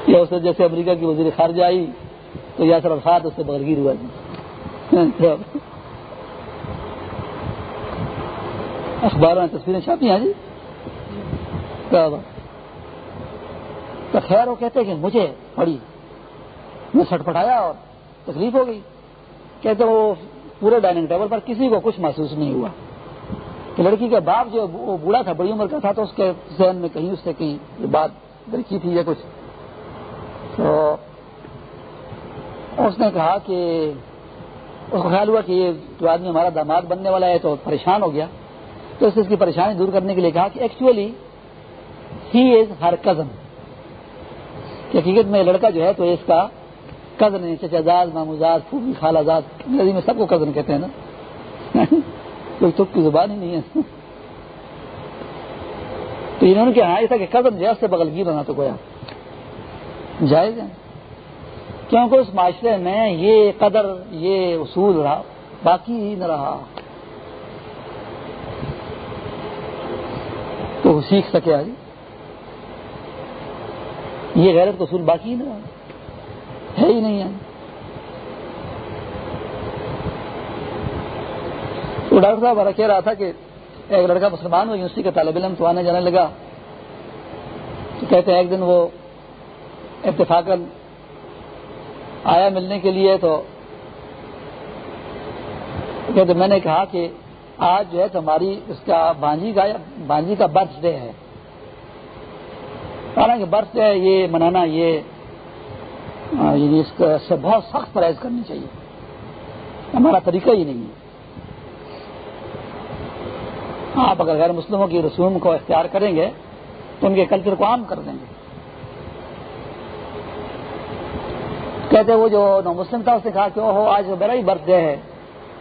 یا اسے جیسے امریکہ کی وزیر خارجہ آئی۔ تو یاسر الفاظ اس سے بغل گیر ہوا جی۔ اخباروں میں تصویریں چھاپی ہیں جی۔ تو خیر وہ کہتے کہ مجھے پڑی میں سٹ پٹایا اور تکلیف ہو گئی۔ کہتے وہ پورے ڈائننگ ٹیبل پر کسی کو کچھ محسوس نہیں ہوا۔ کہ لڑکی کا باپ جو وہ بوڑھا تھا، بڑی عمر کا تھا، تو اس کے ذہن میں کہیں اس سے کہیں یہ بات درکی تھی یا کچھ۔ تو اس نے کہا کہ اس کو خیال ہوا کہ یہ جو آدمی ہمارا داماد بننے والا ہے تو پریشان ہو گیا۔ تو اس کی پریشانی دور کرنے کے لیے کہا کہ actually he is Hare cousin کہ حقیقت میں لڑکا جو ہے تو اس کا کزن ہے، چچا ماموزاد پھوپھی، خالہ زاد، انگریزی میں سب کو کزن کہتے ہیں نا۔ (laughs) کوئی تک کی زبان ہی نہیں ہے۔ تو انہوں نے کہا ہاں، تھا کہ کزن جیس سے بغل گیر ہونا تو گویا۔ جائز ہے۔ کیونکہ اس معاشرے میں یہ قدر، یہ اصول رہا، باقی ہی نہ رہا۔ تو سیکھ سکے آج یہ غیرت اصول باقی ہی نہ رہا۔ ہے ہی نہیں ہے۔ تو ڈاکٹر صاحب ہمارا کہہ رہا تھا کہ ایک لڑکا مسلمان ہو، یونیورسٹی کا طالب علم تو آنے جانے لگا۔ تو کہتے ہیں ایک دن وہ اتفاق آیا ملنے کے لیے تو کہتے میں نے کہا کہ آج جو ہے تو ہماری اس کا بانجی کا بانجی کا برتھ ڈے ہے۔ حالانکہ برتھ ڈے یہ منانا، یہ یعنی اس سے بہت سخت پرہیز کرنی چاہیے۔ ہمارا طریقہ ہی نہیں ہے۔ آپ اگر غیر مسلموں کی رسوم کو اختیار کریں گے، تو ان کے کلچر کو عام کر دیں گے۔ کہتے وہ جو نو مسلم تھا، اس نے کہا کہ اوہو آج میرا ہی برتھ ڈے ہے.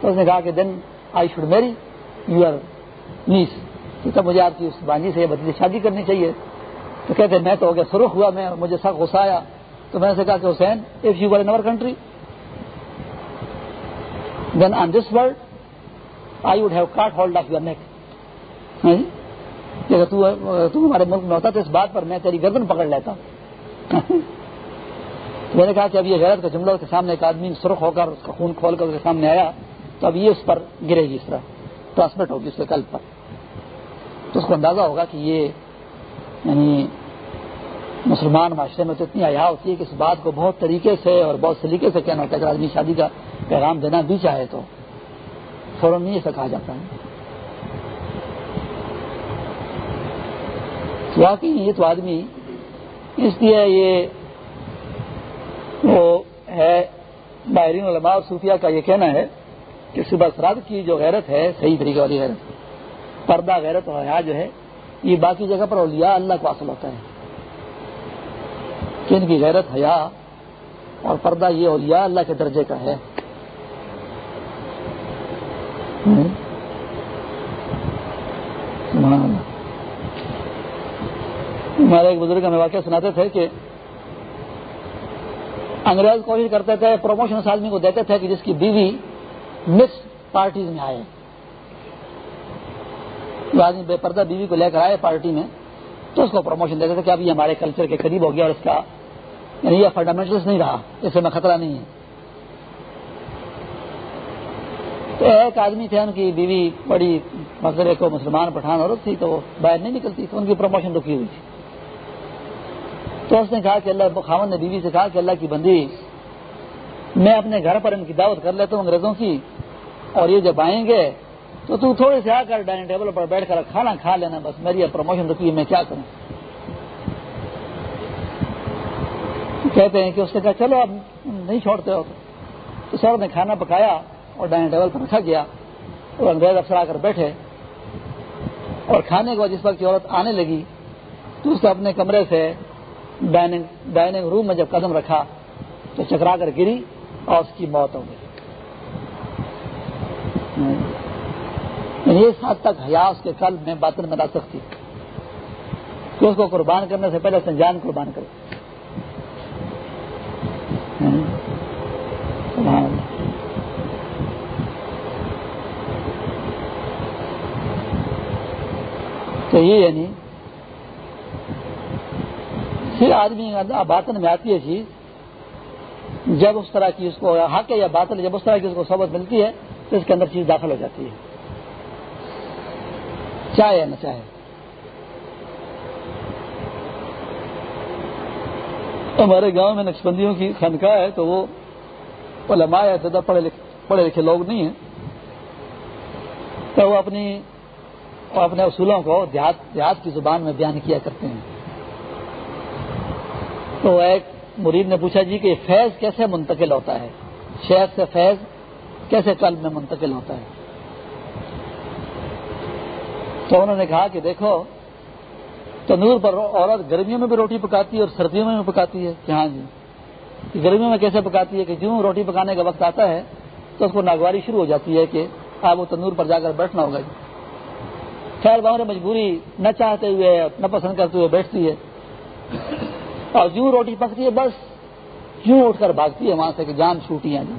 تو اس نے کہا کہ then I should marry you are nice تب مجھے آپ کی اس بانجی سے بدلی شادی کرنی چاہیے۔ تو کہتے میں تو ہو گیا، سرخ ہوا، میں مجھے سخت غصہ آیا۔ تو میں نے کہا کہ حسین if you in country then on this world I would have caught hold of your neck اگر تم ہمارے ملک میں ہوتا تو اس بات پر میں تیری گردن پکڑ لیتا۔ میں نے کہا کہ اب یہ غیرت کا جملہ اس کے سامنے ایک آدمی سرخ ہو کر اس کا خون کھول کر اس کے سامنے آیا، تو اب یہ اس پر گرے گی اس طرح، ٹرانسمٹ ہوگی اس کے کل پر۔ تو اس کو اندازہ ہوگا کہ یہ یعنی مسلمان معاشرے میں تو اتنی حیا ہوتی ہے کہ اس بات کو بہت طریقے سے اور بہت سلیقے سے کہنا ہوتا ہے۔ اگر آدمی شادی کا پیغام دینا بھی چاہے تو فوراً نہیں ایسا کہا جاتا ہے۔ واقعی یہ تو آدمی اس لیے یہ وہ ہے ماہرین علماء اور صوفیہ کا یہ کہنا ہے کہ صبح سراد کی جو غیرت ہے، صحیح طریقے والی غیرت، پردہ غیرت اور حیا جو ہے، یہ باقی جگہ پر اولیاء اللہ کو حاصل ہوتا ہے۔ کہ ان کی غیرت حیا اور پردہ یہ اولیاء اللہ کے درجے کا ہے۔ ہمارے ایک بزرگ ہمیں واقعہ سناتے تھے کہ انگریز کوشش کرتے تھے پروموشن اس آدمی کو دیتے تھے کہ جس کی بیوی مکس پارٹیز میں آئے۔ جو آدمی بے پردہ بیوی کو لے کر آئے پارٹی میں، تو اس کو پروموشن دیتے تھے کہ اب یہ ہمارے کلچر کے قریب ہو گیا اور اس کا یعنی یہ فنڈامنٹلس نہیں رہا، اس میں خطرہ نہیں ہے۔ تو ایک آدمی تھے، ان کی بیوی بڑی مغربے کو مسلمان، پٹھان عورت تھی، تو باہر نہیں نکلتی، تو ان کی پروموشن رکی ہوئی تھی۔ تو اس نے کہا کہ اللہ خامن نے بیوی سے کہا کہ اللہ کی بندی میں اپنے گھر پر ان کی دعوت کر لیتا ہوں انگریزوں کی، اور یہ جب آئیں گے تو تو تھوڑے سے آ کر ڈائننگ ٹیبل پر بیٹھ کر کھانا کھا لینا، بس میری اب پروموشن رکی ہے میں کیا کروں؟ کہتے ہیں کہ اس نے کہا، چلو اب نہیں چھوڑتے ہو۔ تو سر نے کھانا پکایا اور ڈائننگ ٹیبل پر رکھا گیا، اور انگریز افسر آ کر بیٹھے۔ اور کھانے کے بعد جس وقت عورت آنے لگی تو اس نے اپنے کمرے سے ڈائننگ ڈائننگ روم میں جب قدم رکھا تو چکرا کر گری اور اس کی موت ہو گئی۔ اس حد تک حیا اس کے قلب میں، باطن میں لا سکتی کہ اس کو قربان کرنے سے پہلے جان قربان کرے۔ تو یہ یعنی پھر آدمی باطن میں آتی ہے چیز۔ جب اس طرح کی اس کو حق ہے یا باطن جب اس طرح کی اس کو صحبت ملتی ہے، تو اس کے اندر چیز داخل ہو جاتی ہے۔ چاہے نہ چاہے۔ ہمارے گاؤں میں نقشبندیوں کی خانقاہ ہے، تو وہ علماء ہے زیادہ پڑھے لکھے پڑھے لکھے لوگ نہیں ہیں۔ تو وہ اپنی اپنے اصولوں کو دیہات دیہات کی زبان میں بیان کیا کرتے ہیں۔ تو ایک مرید نے پوچھا جی کہ فیض کیسے منتقل ہوتا ہے؟ شہر سے فیض کیسے قلب میں منتقل ہوتا ہے؟ تو انہوں نے کہا کہ دیکھو تندور پر عورت گرمیوں میں بھی روٹی پکاتی ہے اور سردیوں میں بھی پکاتی ہے؟ کہ ہاں جی۔ گرمیوں میں کیسے پکاتی ہے کہ جوں روٹی پکانے کا وقت آتا ہے تو اس کو ناگواری شروع ہو جاتی ہے کہ آپ وہ تندور پر جا کر بیٹھنا ہوگا جی۔ خیر بہت مجبوری نہ چاہتے ہوئے، نہ پسند کرتے ہوئے بیٹھتی ہے۔ اور جوں روٹی پکتی ہے، بس یوں اٹھ کر بھاگتی ہے وہاں سے کہ جان چھوٹی ہیں جی۔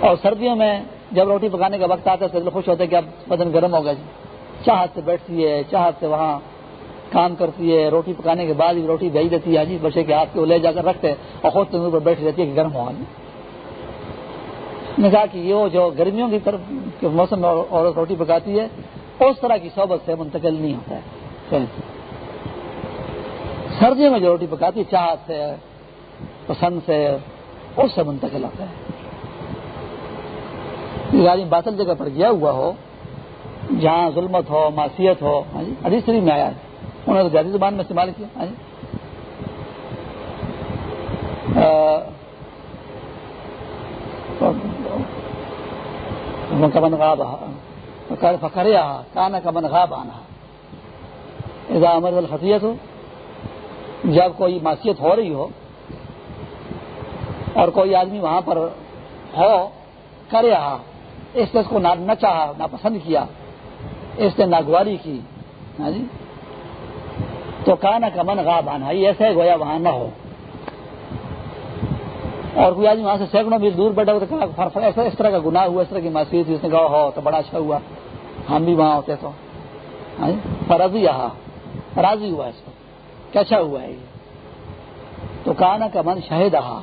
اور سردیوں میں جب روٹی پکانے کا وقت آتا ہے تو دل خوش ہوتا ہے کہ اب بدن گرم ہوگا جی۔ چاہت سے بیٹھتی ہے، چاہت سے وہاں کام کرتی ہے، روٹی پکانے کے بعد بھی روٹی بھیج دیتی ہے جی بچے کے ہاتھ کو لے جا کر رکھتے اور خود تندور پر بیٹھ جاتی ہے کہ گرم ہوگا جی۔ نے کہا کہ یہ جو گرمیوں کی طرف کے موسم میں عورت روٹی پکاتی ہے، اس طرح کی صحبت سے منتقل نہیں ہوتا ہے۔ سردیوں میں جو روٹی پکاتی چاہت سے پسند سے اس سے منتقل ہوتا ہے آدمی باطل جگہ پر گیا ہوا ہو جہاں ظلمت ہو معصیت ہو حدیث شریف میں آیا ہے انہوں نے جادی زبان میں استعمال کیا جی کمن غاب فکریا کانا کمن غاب آنا اذا امر الخطیت ہو جب کوئی معصیت ہو رہی ہو اور کوئی آدمی وہاں پر ہو، کرے ہاں، اس نے اس کو نہ چاہا، نہ پسند کیا، اس نے ناگواری کی ہاں جی؟ تو کانا کا من غاب آنا ہاں یہ جی، ایسے گویا وہاں نہ ہو۔ اور کوئی آدمی وہاں سے سینکڑوں میل دور بیٹھا ہو تو ایسا، اس طرح کا گناہ ہوا، اس طرح کی معصیت اس نے کہا ہو تو بڑا اچھا ہوا، ہم بھی وہاں ہوتے تو ہاں جی؟ راضی رہا راضی ہوا اس کو کیسا ہوا ہے؟ یہ تو کانا کا من شہید رہا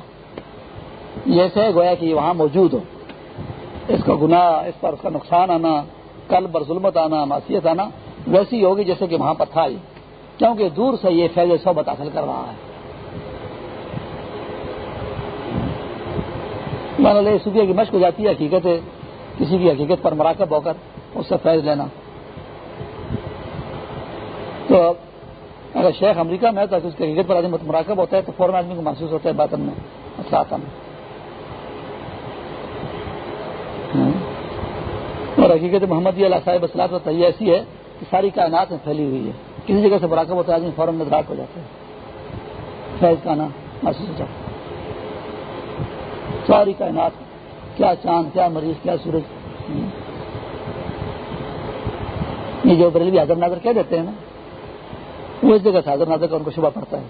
یہ ایسے گویا کہ وہاں موجود ہو۔ اس کا گناہ، اس پر اس کا نقصان آنا کل پر ظلمت آنا، معصیت آنا، ویسی ہوگی جیسے کہ وہاں پر تھا ہی کیونکہ دور سے یہ فیض صحبت حاصل کر رہا ہے۔ مان لے صوفیہ کی مشق ہو جاتی ہے، حقیقت ہے، کسی کی حقیقت پر مراکب ہو کر اس سے فیض لینا۔ تو اگر شیخ امریکہ میں تو اس کی حقیقت پر آدمی مراکب ہوتا ہے تو فوراً آدمی کو محسوس ہوتا ہے باطن میں اچھا آتا میں ہاں۔ اور حقیقت محمد علیہ صاحب اسلام کا تیہ ایسی ہے کہ ساری کائنات میں پھیلی ہوئی ہے۔ کسی جگہ سے مراکب ہوتا ہے، آدمی فوراً ندراک ہو جاتا ہے۔ فیض کا نا محسوس ہو جاتا ساری کائنات کیا چاند، کیا مریض، کیا سورج۔ ہاں۔ یہ جو بریلوی حضر نظر کہہ دیتے ہیں نا وہ اس جگہ سے حضر نظر کا ان کو شبہ پڑتا ہے۔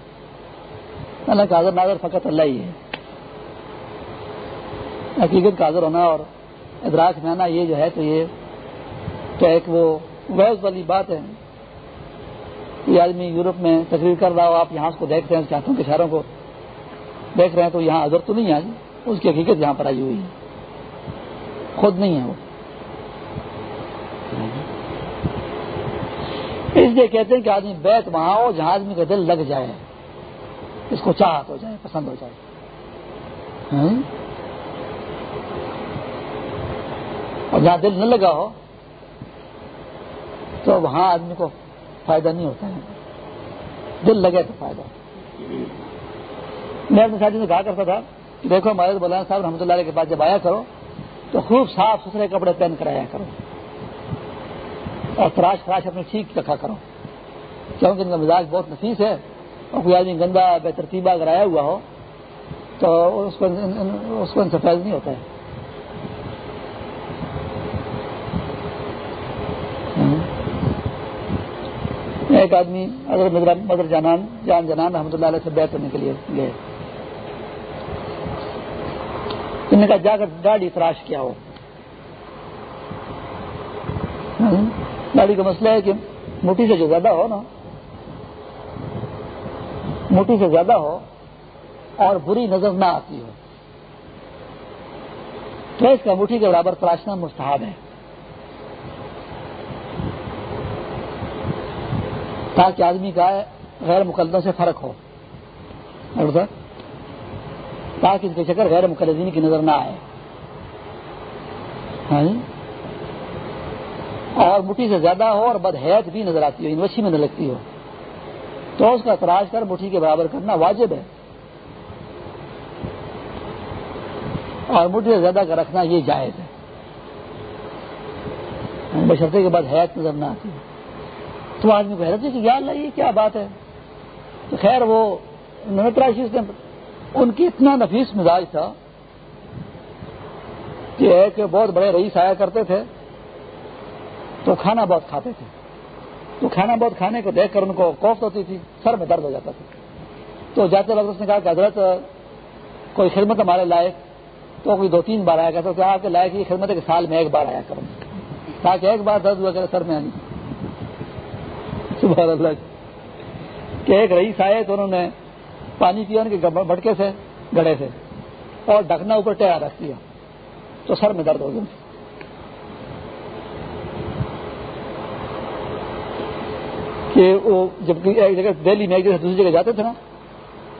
اللہ کا حضر نظر فقط اللہ ہی ہے۔ حقیقت کا حاضر ہونا اور ادراک میں آنا یہ جو ہے تو یہ تو ایک وہ ویز والی بات ہے۔ یہ آدمی یورپ میں تقریر کر رہا ہو، آپ یہاں اس کو دیکھ رہے ہیں چاہتوں کے شہروں کو دیکھ رہے ہیں تو یہاں حضر تو نہیں آئی اس کی حقیقت یہاں پر آئی ہوئی ہے۔ خود نہیں ہے وہ۔ اس لیے کہتے ہیں کہ آدمی بیت وہاں ہو جہاں آدمی کا دل لگ جائے، اس کو چاہت ہو جائے، پسند ہو جائے۔ ہاں؟ اور جہاں دل نہ لگا ہو، تو وہاں آدمی کو فائدہ نہیں ہوتا ہے۔ دل لگے تو فائدہ۔ میں اپنے ساتھی سے کہا کرتا تھا کہ دیکھو ہمارے مولانا صاحب رحمۃ اللہ علیہ کے پاس جب آیا کرو، تو خوب صاف ستھرے کپڑے پہن کر آیا کرو۔ اور تراش فراش اپنے ٹھیک رکھا کرو۔ کیونکہ ان کا مزاج بہت نفیس ہے اور کوئی آدمی گندا بے ترتیبہ اگر آیا ہوا ہو، تو اس کو اس کو ان نہیں ہوتا ہے۔ ایک آدمی اگر مدر جانان جان جنان رحمۃ اللہ علیہ سے بیت کرنے کے لیے گئے۔ نے کہا، جا کر گاڑی تراش کیا ہو۔ گاڑی کا مسئلہ ہے کہ موٹی سے جو زیادہ ہو نا، موٹی سے زیادہ ہو اور بری نظر نہ آتی ہو، تو اس کا مٹھی کے برابر تراشنا مستحب ہے۔ تاکہ آدمی کا غیر مقدمہ سے فرق ہو۔ تاکہ اس کے چکر غیر مقدین کی نظر نہ آئے۔ ہاں جی؟ اور مٹھی سے زیادہ ہو اور بد حیت بھی نظر آتی ہو یونیورسٹی میں نہ لگتی ہو۔ تو اس کا تراش کر مٹھی کے برابر کرنا واجب ہے۔ اور مٹھی سے زیادہ کا رکھنا یہ جائز ہے۔ یعنی بشرطے کے بعد حیات نظر نہ آتی تو آدمی کو حیرت ہے کہ یا اللہ، یہ کیا بات ہے؟ تو خیر، وہ تراشی ان کی اتنا نفیس مزاج تھا کہ ایک بہت بڑے رئیس آیا کرتے تھے۔ تو کھانا بہت کھاتے تھے۔ تو کھانا بہت کھانے کو دیکھ کر ان کو کوفت ہوتی تھی، سر میں درد ہو جاتا تھا۔ تو جاتے وقت اس نے کہا کہ حضرت، کوئی خدمت ہمارے لائق؟ تو کوئی دو تین بار آیا کرتا تو آپ کے لائق یہ خدمت ہے کہ سال میں ایک بار آیا کروں تاکہ ایک بار درد ہوا کرے، سر میں آنی۔ سبحان اللہ۔ کہ ایک رئیس آئے تو انہوں نے پانی پیا، ان کے بٹکے سے گڑے سے، اور ڈھکنا اوپر ٹیا رکھ دیا۔ تو سر میں درد ہو گیا۔ کہ وہ جب ایک جگہ دہلی میں ایک جگہ دوسری جگہ جاتے تھے نا،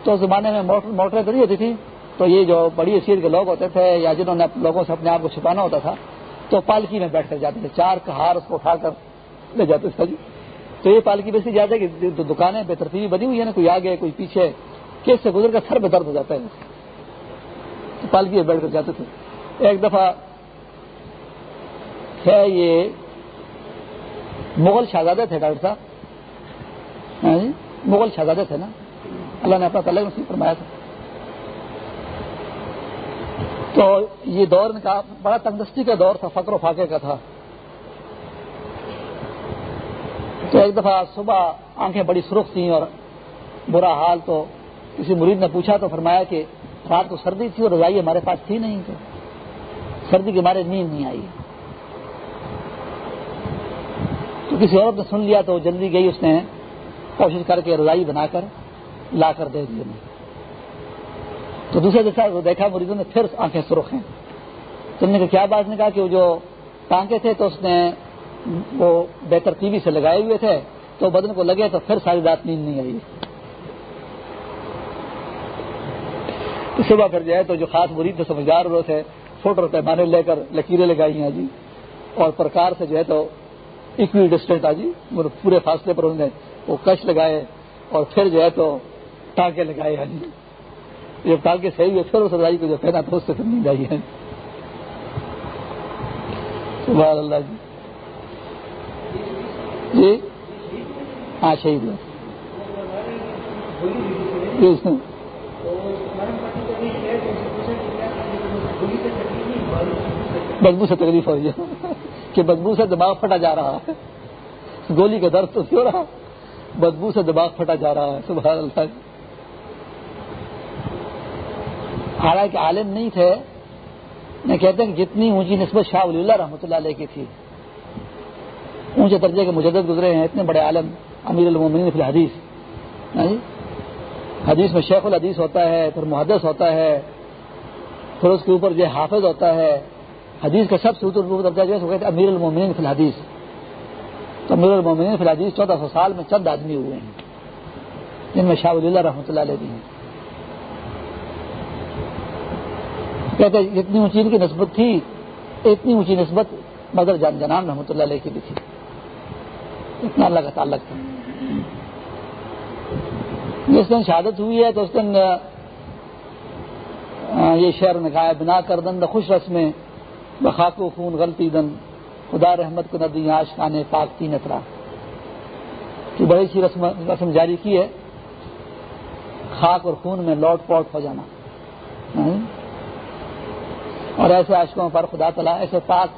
تو زمانے میں موٹریں کری ہوتی تھی۔ تو یہ جو بڑی حیثیت کے لوگ ہوتے تھے یا جنہوں نے لوگوں سے اپنے آپ کو چھپانا ہوتا تھا، تو پالکی میں بیٹھ کر جاتے تھے۔ چار ہار اس کو اٹھا کر لے جاتے تھے جی۔ تو یہ پالکی بیسی جاتے کہ دکانیں بے ترتیبی بنی ہوئی ہے نا، کوئی آگے، کوئی پیچھے کس سے گزر کر سر میں درد ہو جاتا ہے۔ تو پالکی میں بیٹھ کر جاتے تھے۔ ایک دفعہ ہے یہ مغل شہزادے تھے ڈاکٹر صاحب۔ مغل شہزادے تھے نا۔ اللہ نے اپنا تعلق نصیب فرمایا تھا۔ تو یہ دور ان کا بڑا تندرستی کا دور تھا، فقر و فاقے کا تھا۔ تو ایک دفعہ صبح آنکھیں بڑی سرخ تھیں اور برا حال تو کسی مرید نے پوچھا تو فرمایا کہ رات کو سردی تھی اور رضائی ہمارے پاس تھی نہیں تو سردی کے مارے نیند نہیں آئی۔ تو کسی عورت نے سن لیا تو جلدی گئی، اس نے کوشش کر کے رضائی بنا کر لا کر دے دی تو دوسرے جیسا دیکھا مریضوں نے پھر آنکھیں سرخ ہیں۔ تو نے کیا بات؟ نے کہا کہ وہ جو ٹانکے تھے تو اس نے وہ بے ترتیبی سے لگائے ہوئے تھے۔ تو بدن کو لگے تو پھر ساری رات نیند نہیں آئی۔ تو صبح پھر جائے تو جو خاص مرید تھے سمجھدار وہ تھے، فوٹو پیمانے لے کر لکیریں لگائی ہیں جی۔ اور پرکار سے جو ہے تو اکوی ڈسٹینٹ آ جی مطلب پورے فاصلے پر انہوں نے وہ کش لگائے اور پھر جو ہے تو ٹانکے لگائے ہیں۔ جب ٹانکے صحیح ہوئے، پھر اس رضائی کو جو پہنا تو اس سے پھر نیند آئی ہے۔ سبحان اللہ جی۔ جی؟ ہاں شہید ہوئے۔ جی، بدبو سے تکلیف ہو رہی ہے۔ کہ بدبو سے دماغ پھٹا جا رہا ہے۔ گولی کا درد تو ہو رہا۔ بدبو سے دماغ پھٹا جا رہا ہے، سبحان اللہ جی۔ حالانکہ عالم نہیں تھے میں کہتے ہیں کہ جتنی اونچی نسبت شاہ ولی اللہ رحمۃ اللہ علیہ کی تھی۔ اونچے درجے کے مجدد گزرے ہیں، اتنے بڑے عالم، امیر المومنین فی الحدیث۔ ہاں جی؟ حدیث میں شیخ الحدیث ہوتا ہے، پھر محدث ہوتا ہے، پھر اس کے اوپر جو حافظ ہوتا ہے، حدیث کا سب سے درجہ جو ہے امیر المومنین فی الحدیث۔ تو امیر المومنین فی الحدیث چودہ سو سال میں چند آدمی ہوئے ہیں، جن میں شاہ اللہ رحمۃ اللہ علیہ بھی ہیں۔ کہتے جتنی اونچی ان کی نسبت تھی، اتنی اونچی نسبت مدر جان جنان رحمۃ اللہ علیہ کی بھی تھی۔ اتنا اللہ کا تعلق تھا۔ جس دن شہادت ہوئی ہے تو اس دن یہ شہر نے کہا بنا کر دن، خوش رسمیں، بخاک و خون غلطی دن۔ خدا رحمت کو ندی آشکانے پاک تین اطرا کی بڑی سی رسم رسم جاری کی ہے۔ خاک اور خون میں لوٹ پوٹ ہو جانا۔ اور ایسے عاشقوں پر خدا تعالیٰ، ایسے پاک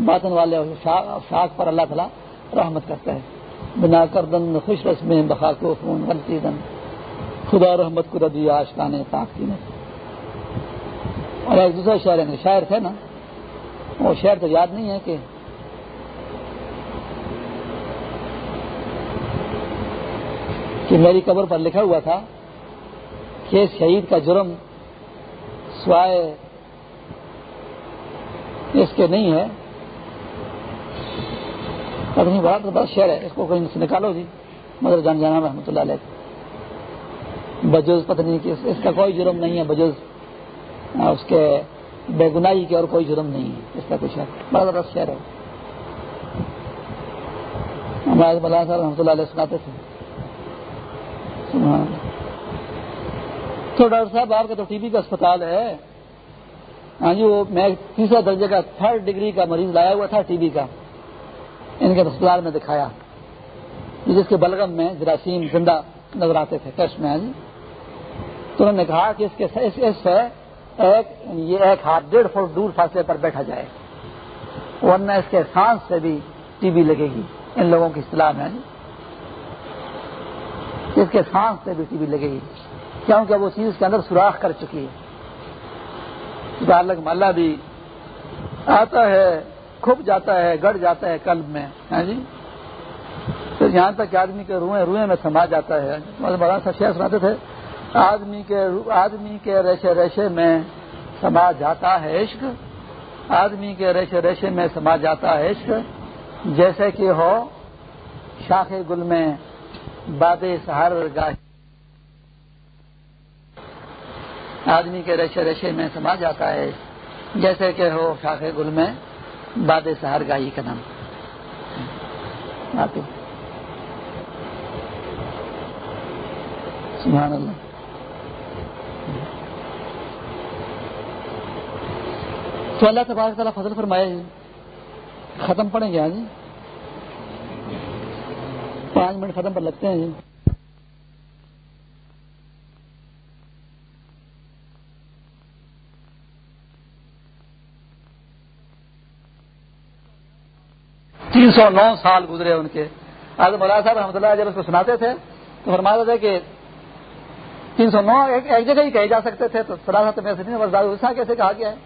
باطن والے شاخ پر اللہ تعالیٰ رحمت کرتا ہے۔ بنا کر دن خوش رسمیں بخاک و خون، غلطی دن۔ خدا رحمت کو ردی آشکانے پاک تین اور ایک دوسرا شہر ہے، شاعر تھے نا؟ وہ شہر تو یاد نہیں ہے کہ کہ میری قبر پر لکھا ہوا تھا کہ شہید کا جرم سوائے اس کے نہیں ہے۔ پتنی بڑا بڑا شہر ہے، اس کو کہیں سے نکالو جی۔ مدر جان جانا رحمۃ اللہ علیہ۔ بجوز پتنی کی اس کا کوئی جرم نہیں ہے، بجوز۔ اس کے بے گناہی کے اور کوئی جرم نہیں ہے۔ اس کا کچھ بڑا بڑا شہر ہے۔ ہمارے بلا صاحب رحمۃ اللہ علیہ سناتے تھے۔ ہاں۔ تو ڈاکٹر صاحب آپ کا تو ٹی بی کا اسپتال ہے۔ ہاں جی وہ میں تیسرا درجے کا تھرڈ ڈگری کا مریض لایا ہوا تھا ٹی بی کا۔ ان کے اسپتال میں دکھایا۔ جس کے بلغم میں جراثیم زندہ نظر آتے تھے ٹیسٹ میں ہاں جی۔ تو انہوں نے کہا کہ اس کے اس, اس ایک یعنی یہ ایک ہاتھ ڈیڑھ فٹ دور فاصلے پر بیٹھا جائے۔ ورنہ اس کے سانس سے بھی ٹی بی لگے گی۔ ان لوگوں کی اصطلاح میں ہاں جی۔ اس کے سانس سے بھی ٹی بی لگے گی، کیونکہ وہ چیز اس کے اندر سوراخ کر چکی ہے۔ الگ ملا بھی آتا ہے کھپ جاتا ہے، گڑ جاتا ہے قلب میں ہاں جی؟ تو یہاں تک آدمی کے روئے روئے میں سما جاتا ہے۔ بڑا سا شہر سناتے تھے، آدمی کے آدمی کے ریشے ریشے میں سما جاتا ہے عشق، آدمی کے ریشے ریشے میں سما جاتا ہے عشق، جیسے کہ ہو شاخ گل میں باد سہار گاہ آدمی کے ریشے ریشے میں سما جاتا ہے۔ جیسے کہ ہو شاخ گل میں باد سہار گاہی کا نام۔ سبحان اللہ۔ تو اللہ تبارک تعالیٰ فضل فرمائے ختم پڑیں گے آج۔ پانچ منٹ ختم پر لگتے ہیں۔ جی تین سو نو سال گزرے ان کے۔ آج مولانا صاحب رحمۃ اللہ جب اس کو سناتے تھے تو فرماتے تھے کہ تین سو نو ایک جگہ ہی کہے جا سکتے تھے۔ تو سراست میں سے کیسے کہا گیا ہے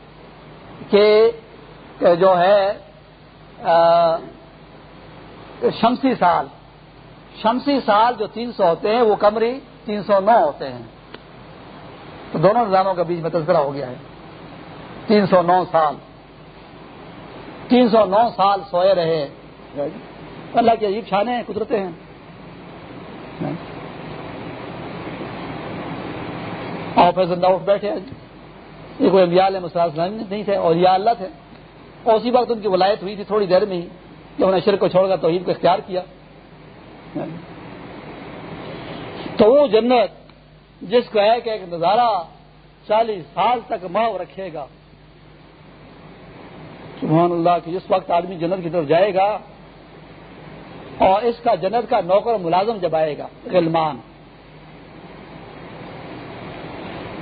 کہ جو ہے شمسی سال شمسی سال جو تین سو ہوتے ہیں، وہ کمری تین سو نو ہوتے ہیں۔ تو دونوں نظاموں کے بیچ میں تذکرہ ہو گیا ہے۔ تین سو نو سال۔ تین سو نو سال سوئے رہے۔ اللہ کی عجیب چھانے ہیں قدرتے ہیں۔ اور پھر زندہ اٹھ بیٹھے۔ یہ کوئی انبیاء علیہ مسلم نہیں تھے اور یا اللہ تھے۔ اور اسی وقت ان کی ولایت ہوئی تھی تھوڑی دیر میں ہی کہ انہیں شرک کو چھوڑ کر توحید کو اختیار کیا۔ تو وہ جنت، جس کو ہے کہ ایک نظارہ چالیس سال تک ماؤ رکھے گا۔ سبحان اللہ، کہ جس وقت آدمی جنت کی طرف جائے گا اور اس کا جنت کا نوکر ملازم جب آئے گا، غلمان۔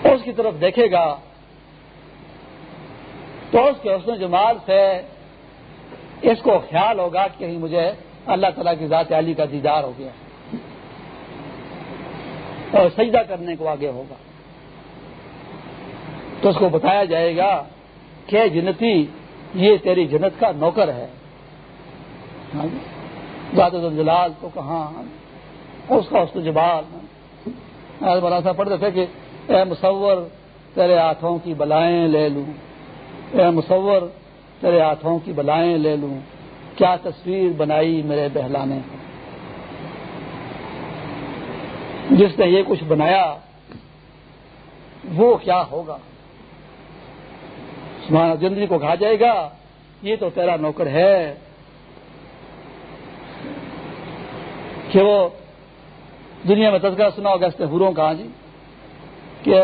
اس کی طرف دیکھے گا تو اس کے حسن جمال سے اس کو خیال ہوگا کہ کہیں مجھے اللہ تعالیٰ کی ذات علی کا دیدار ہو گیا۔ اور سجدہ کرنے کو آگے ہوگا۔ تو اس کو بتایا جائے گا کہ جنتی، یہ تیری جنت کا نوکر ہے۔ ذات جلال تو کہاں؟ اس کا حسن جبال۔ بڑا سا پڑھتے تھے کہ اے مصور، تیرے ہاتھوں کی بلائیں لے لوں۔ اے مصور، تیرے ہاتھوں کی بلائیں لے لوں۔ کیا تصویر بنائی میرے بہلانے جس نے یہ کچھ بنایا وہ کیا ہوگا زندگی کو کھا جائے گا، یہ تو تیرا نوکر ہے کہ وہ دنیا میں تذکرہ سنا ہوگا اس نے ہوروں کہا جی کہ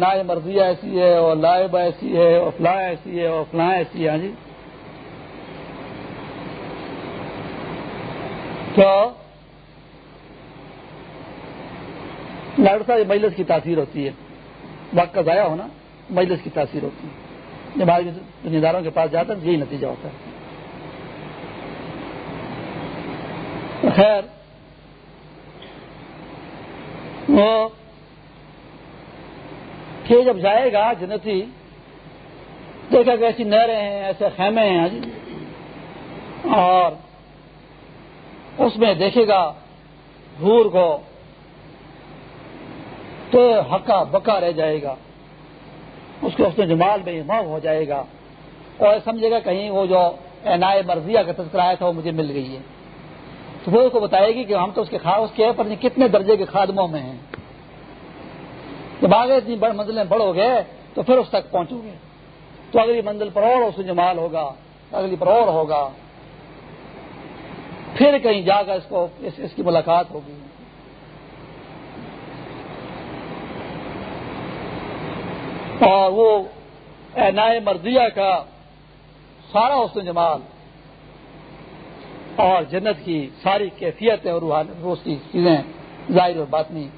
نائے مرضی ایسی ہے، اور لائب ایسی ہے، اور فلاں ایسی ہے، اور فلاں ایسی ہے ہاں جی۔ کیا صاحب مجلس کی تاثیر ہوتی ہے۔ وقت کا ضائع ہونا مجلس کی تاثیر ہوتی ہے۔ جب آگے دنیا داروں کے پاس جاتا ہے یہی نتیجہ ہوتا ہے۔ خیر، وہ پھر جب جائے گا جنتی، دیکھا کہ ایسی نہریں ہیں، ایسے خیمے ہیں ہاں جی۔ اور اس میں دیکھے گا بھور کو تو ہکا بکا رہ جائے گا۔ اس کے اس میں جمال میں امام ہو جائے گا۔ اور سمجھے گا کہیں وہ جو اینائے مرضیہ کا تذکرہ آیا تھا وہ مجھے مل گئی ہے۔ تو وہ اس کو بتائے گی کہ ہم تو اس کے اس کے پر کتنے درجے کے خادموں میں ہیں۔ جب آگے اتنی بڑی منزلیں بڑھو گے تو پھر اس تک پہنچو گے۔ تو اگلی منزل پر اور اس میں جمال ہوگا، اگلی پر اور ہوگا۔ پھر کہیں جا کر اس کو اس, اس کی ملاقات ہوگی۔ اور وہ نائے مردیا کا سارا اس نے جمال اور جنت کی ساری کیفیتیں اور اس کی چیزیں ظاہر اور بات نہیں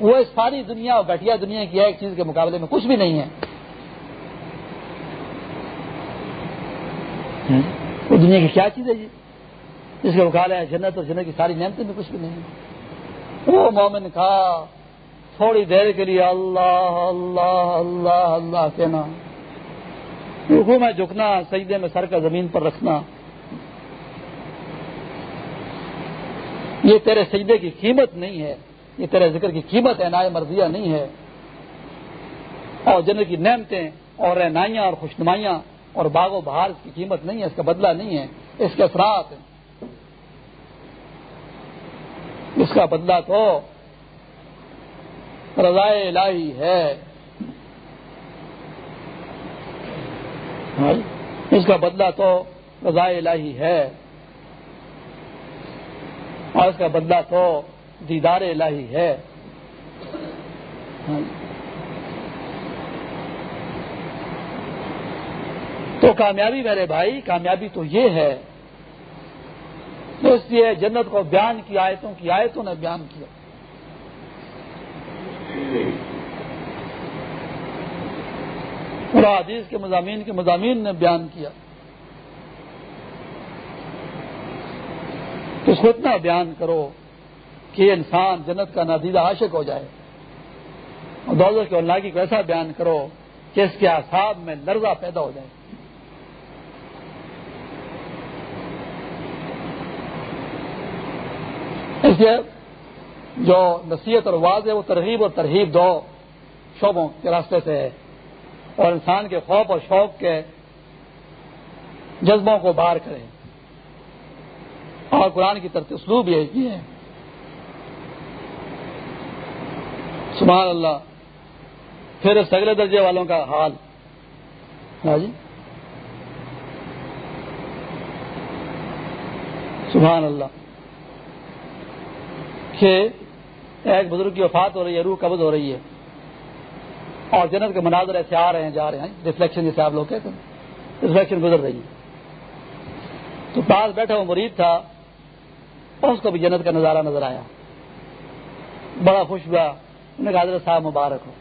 وہ اس ساری دنیا اور گٹیا دنیا کی ایک چیز کے مقابلے میں کچھ بھی نہیں ہے۔ وہ دنیا کی کیا چیز ہے جی جس کا مقابلہ ہے جنت اور جنت کی ساری نعمتیں میں کچھ بھی نہیں وہ مومن کھا تھوڑی دیر کے لیے اللہ اللہ اللہ اللہ کہنا۔ رکو میں جھکنا، سجدے میں سر کا زمین پر رکھنا۔ یہ تیرے سجدے کی قیمت نہیں ہے۔ یہ تیرے ذکر کی قیمت ہے، نائے مرضیہ نہیں ہے۔ اور جنت کی نعمتیں اور رہنائیاں اور خوشنمائیاں اور باغ و بہار کی قیمت نہیں ہے، اس کا بدلہ نہیں ہے۔ اس کے اثرات اس کا بدلہ تو رضائے الہی ہے۔ ہاں؟ اس کا بدلہ تو رضائے الہی ہے۔ اور اس کا بدلہ تو دیدار الہی ہے۔ ہاں؟ تو کامیابی میرے بھائی، کامیابی تو یہ ہے تو اس لیے جنت کو بیان کی آیتوں کی آیتوں نے بیان کیا۔ پورا حدیث کے مضامین کے مضامین نے بیان کیا۔ تو اس کو اتنا بیان کرو کہ انسان جنت کا نادیدہ عاشق ہو جائے۔ اور دولت کے اللہ کی کو ایسا بیان کرو کہ اس کے اعصاب میں لرزہ پیدا ہو جائے۔ اس لیے جو نصیحت اور واضح ہے، وہ ترغیب اور ترغیب دو شعبوں کے راستے سے ہے۔ اور انسان کے خوف اور شوق کے جذبوں کو باہر کرے۔ اور قرآن کی طرف اسلوب یہ ہے سبحان اللہ، پھر اس اگلے درجے والوں کا حال۔ ہاں جی۔ سبحان اللہ۔ کہ ایک بزرگ کی وفات ہو رہی ہے، روح قبض ہو رہی ہے۔ اور جنت کے مناظر ایسے آ رہے ہیں، جا رہے ہیں۔ ریفلیکشن جیسے آپ لوگ کہتے ہیں۔ ریفلیکشن گزر رہی ہے۔ تو پاس بیٹھا وہ مرید تھا، اور اس کو بھی جنت کا نظارہ نظر آیا۔ بڑا خوش ہوا۔ انہوں نے کہا، حضرت صاحب مبارک ہو۔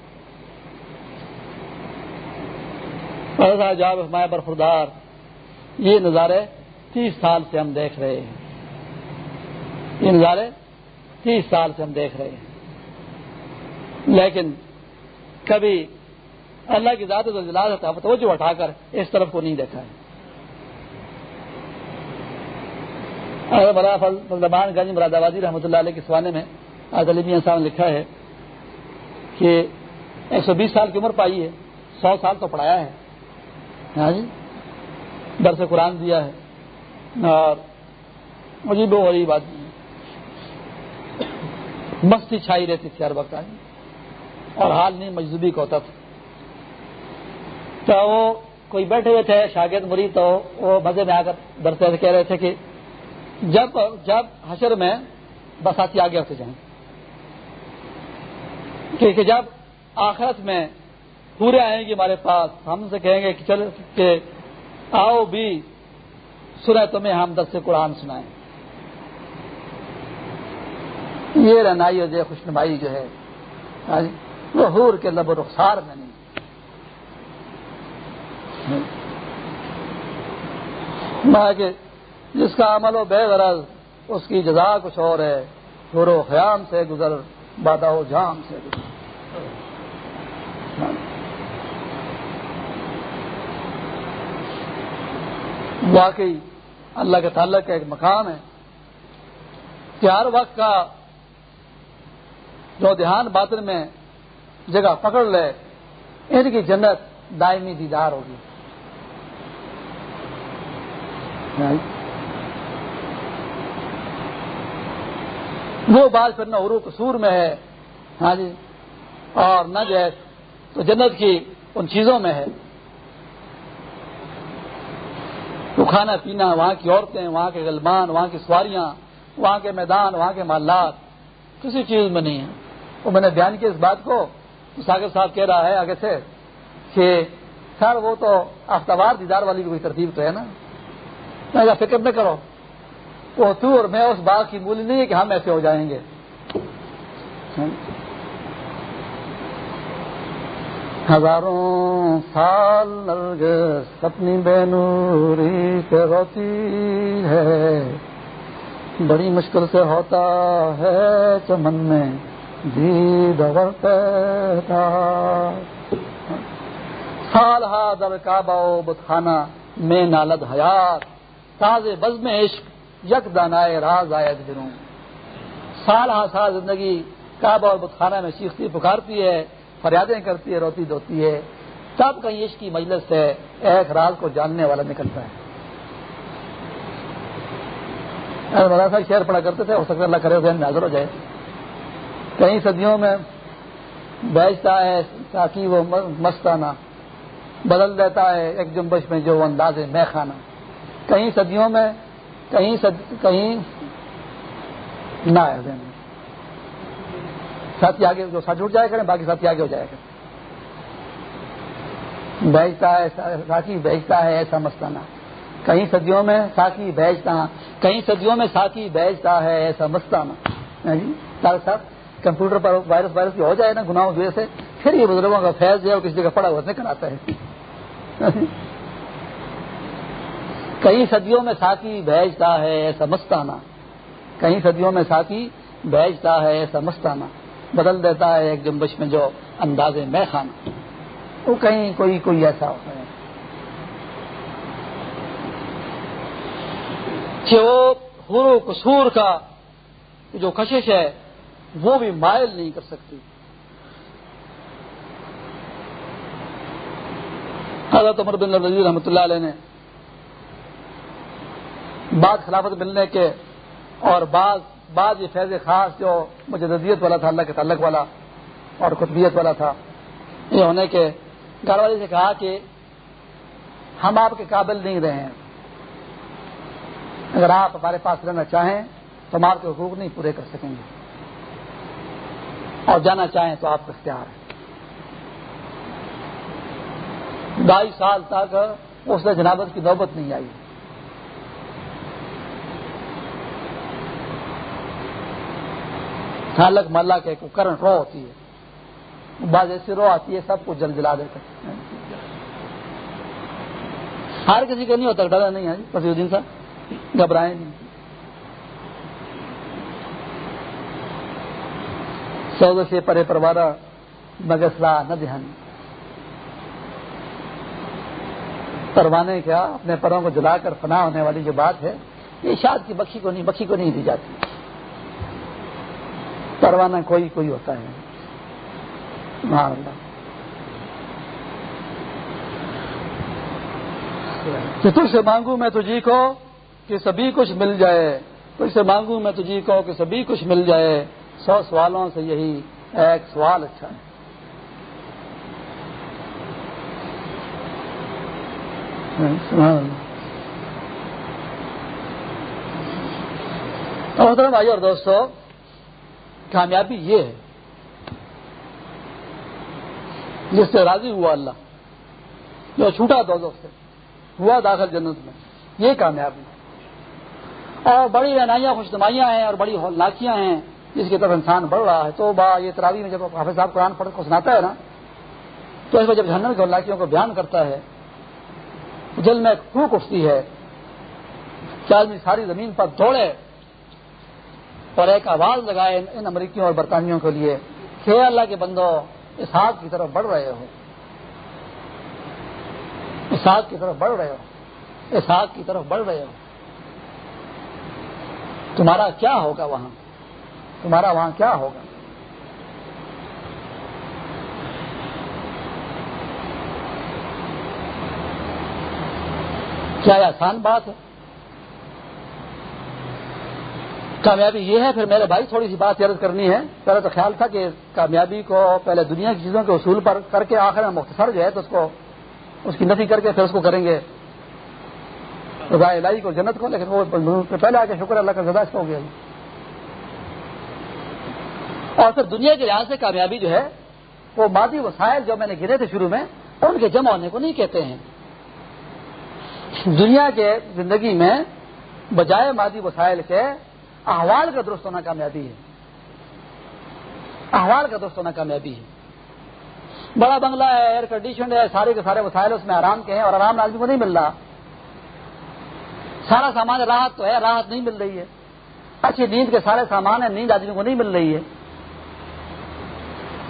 صاحب جاب ہمارے برفردار یہ نظارے تیس سال سے ہم دیکھ رہے ہیں۔ یہ نظارے تیس سال سے ہم دیکھ رہے ہیں۔ لیکن کبھی اللہ کی ذات جلال ہوتا ہے توجہ اٹھا کر اس طرف کو نہیں دیکھا ہے۔ گنج مراد آبادی رحمۃ اللہ علیہ کے سوانے میں آج صاحب نے لکھا ہے کہ ایک سو بیس سال کی عمر پائی ہے، سو سال تو پڑھایا ہے۔ ہاں جی درس قرآن دیا ہے۔ اور مجھے بہت بڑی بات مستی چھائی رہتی تھی ہر وقت اور حال نہیں، مجزوبی کا ہوتا تھا۔ تو وہ کوئی بیٹھے ہوئے تھے، شاگرد مری تو وہ مزے میں آ کر درسے کہہ رہے تھے کہ جب جب حشر میں بساتی آگے ہوتے جائیں۔ کہ جب آخرت میں پورے آئیں گے ہمارے پاس، ہم سے کہیں گے کہ چل کہ آؤ بھی سنا تمہیں ہم دس سے قرآن سنائیں۔ یہ رنائی اور خوش نمائی جو ہے ہاں جی، وہ حور کے لب و رخسار میں نہیں۔ کہ جس کا عمل و بے غرض، اس کی جزا کچھ اور ہے۔ غور و خیام سے گزر، بادہ و جام سے گزر۔ ہاں جی۔ واقعی اللہ کے تعلق کا ایک مقام ہے کہ ہر وقت کا جو دھیان باطن میں جگہ پکڑ لے، ان کی جنت دائمی دیدار ہوگی۔ وہ بات پھر نہ قصور میں ہے ہاں جی اور نہ جو ہے تو جنت کی ان چیزوں میں ہے۔ تو کھانا پینا، وہاں کی عورتیں، وہاں کے غلبان، وہاں کی سواریاں، وہاں کے میدان، وہاں کے محلات، کسی چیز میں نہیں ہے۔ وہ میں نے بیان کیا اس بات کو ساگر صاحب کہہ رہا ہے آگے سے کہ سر وہ تو آفتوار دیدار والی کوئی ترتیب تو ہے نا؟ میں فکر نہ کرو۔ وہ تو اور میں اس بات کی مولی نہیں ہے کہ ہم ایسے ہو جائیں گے۔ ہزاروں سال نرگس اپنی بینوری پہ روتی ہے۔ بڑی مشکل سے ہوتا ہے چمن میں۔ سال ہا در کعبہ بتخانہ میں نالد حیات تاز بز میں عشق یک دانائے راز آئے گروں سال ہا سال زندگی کعبہ اور بتخانہ میں سیکھتی پکارتی ہے، فریادیں کرتی ہے، روتی دھوتی ہے۔ تب کہیں عشق کی مجلس سے ایک راز کو جاننے والا نکلتا ہے۔ صاحب شہر پڑا کرتے تھے، ہو سکتا اللہ کرے، ذہن حاضر ہو جائے۔ کئی صدیوں میں بیچتا ہے تاکہ وہ مستانہ بدل دیتا ہے ایک جمبش میں جو انداز ہے میں کھانا کئی صدیوں میں کہیں صد... کہیں نہ ہے ذہن ساتھی آگے جو ساتھ جڑ جائے کریں، باقی ساتھی آگے ہو جائے گا بیچتا ہے ساکی بیچتا ہے ایسا مستانہ۔ کئی صدیوں میں ساکی بیچتا کئی صدیوں میں ساکی بیچتا ہے ایسا مستانہ۔ ہاں جی صاحب؟ کمپیوٹر پر وائرس وائرس ہو جائے نا، گناہوں کی وجہ سے، پھر یہ بزرگوں کا فیض جو ہے کسی جگہ پڑا ہوا نکل آتا ہے۔ (laughs) کئی صدیوں میں ساکی بیچتا ہے، ایسا مستانہ۔ کئی صدیوں میں ساکی بیچتا ہے، ایسا مستانہ۔ بدل دیتا ہے ایک جمبش میں جو انداز میں خانہ۔ وہ کہیں کوئی کوئی ایسا ہوتا ہے۔ کہ وہ حر و قصور کا جو کشش ہے وہ بھی مائل نہیں کر سکتی۔ حضرت عمر بن نظیر رحمۃ اللہ علیہ نے بعد خلافت ملنے کے اور بعض بعض یہ فیض خاص جو مجدیت والا تھا، اللہ کے تعلق والا اور قطبیت والا تھا، یہ ہونے کے گھر والے سے کہا کہ ہم آپ کے قابل نہیں رہے ہیں۔ اگر آپ ہمارے پاس رہنا چاہیں تو ہم آپ کے حقوق نہیں پورے کر سکیں گے۔ اور جانا چاہیں تو آپ کا اختیار ہے ڈھائی سال تک اس نے جنابت کی نوبت نہیں آئی۔ حالک ملا کے کرنٹ رو ہوتی ہے۔ بعض ایسی رو آتی ہے، سب کو جل جلا دیتے ہر کسی کا نہیں ہوتا، ڈرا نہیں ہے۔ پسی دن سا گھبرائے نہیں۔ سو سے پرے پروارا مگسلا نہ دھیان پروانے کیا؟ اپنے پروں کو جلا کر فنا ہونے والی جو بات ہے، یہ شاد کی بخی کو نہیں بخی کو نہیں دی جاتی۔ پروانہ کوئی کوئی ہوتا ہے۔ کہ تجھ سے مانگوں میں تجھی کو کہ سبھی کچھ مل جائے۔ تجھ سے مانگوں میں تجھی کو کہ سبھی کچھ مل جائے۔ سو سوالوں سے یہی ایک سوال اچھا ہے۔ محترم بھائی اور دوستو، کامیابی یہ ہے جس سے راضی ہوا اللہ، جو چھوٹا دو سے ہوا داخل جنت میں، یہ کامیابی اور بڑی رہنائیاں خوشنمائیاں ہیں اور بڑی ہولناکیاں ہیں۔ جس کی طرف انسان بڑھ رہا ہے، تو با یہ تراوی میں جب حافظ صاحب قرآن پڑھ کو سناتا ہے نا، تو اس میں جب جہنم کی ہولناکیوں کو بیان کرتا ہے دل میں ایک پھوک اٹھتی ہے، کہ آدمی ساری زمین پر دوڑے اور ایک آواز لگائے ان امریکیوں اور برطانیوں کے لیے کہ اللہ کے بندو اس ہاتھ کی طرف بڑھ رہے ہو۔ اس ہاتھ کی طرف بڑھ رہے ہو۔ اس ہاتھ کی طرف بڑھ رہے ہو۔ تمہارا کیا ہوگا وہاں؟ تمہارا وہاں کیا ہوگا؟ کیا یہ آسان بات ہے؟ کامیابی یہ ہے، پھر میرے بھائی تھوڑی سی بات عرض کرنی ہے۔ پہلے تو خیال تھا کہ کامیابی کو پہلے دنیا کی چیزوں کے اصول پر کر کے آخر میں مختصر جو ہے تو اس کو اس کی نفی کر کے پھر اس کو کریں گے۔ الہی کو جنت کو، لیکن وہ پہلے آ کے شکر اللہ کا زدہ ہو گیا اور پھر دنیا کے لحاظ سے کامیابی جو ہے، وہ مادی وسائل جو میں نے گرے تھے شروع میں، ان کے جمع ہونے کو نہیں کہتے ہیں۔ دنیا کے زندگی میں بجائے مادی وسائل کے، احوال کا درست ہونا کامیابی ہے۔ احوال کا درست ہونا کامیابی ہے۔ بڑا بنگلہ ہے ایئر کنڈیشن ہے، سارے کے سارے وسائل اس میں آرام کے ہیں اور آرام آدمی کو نہیں مل رہا۔ سارا سامان راحت تو ہے، راحت نہیں مل رہی ہے۔ اچھی نیند کے سارے سامان ہیں، نیند آدمی کو نہیں مل رہی ہے۔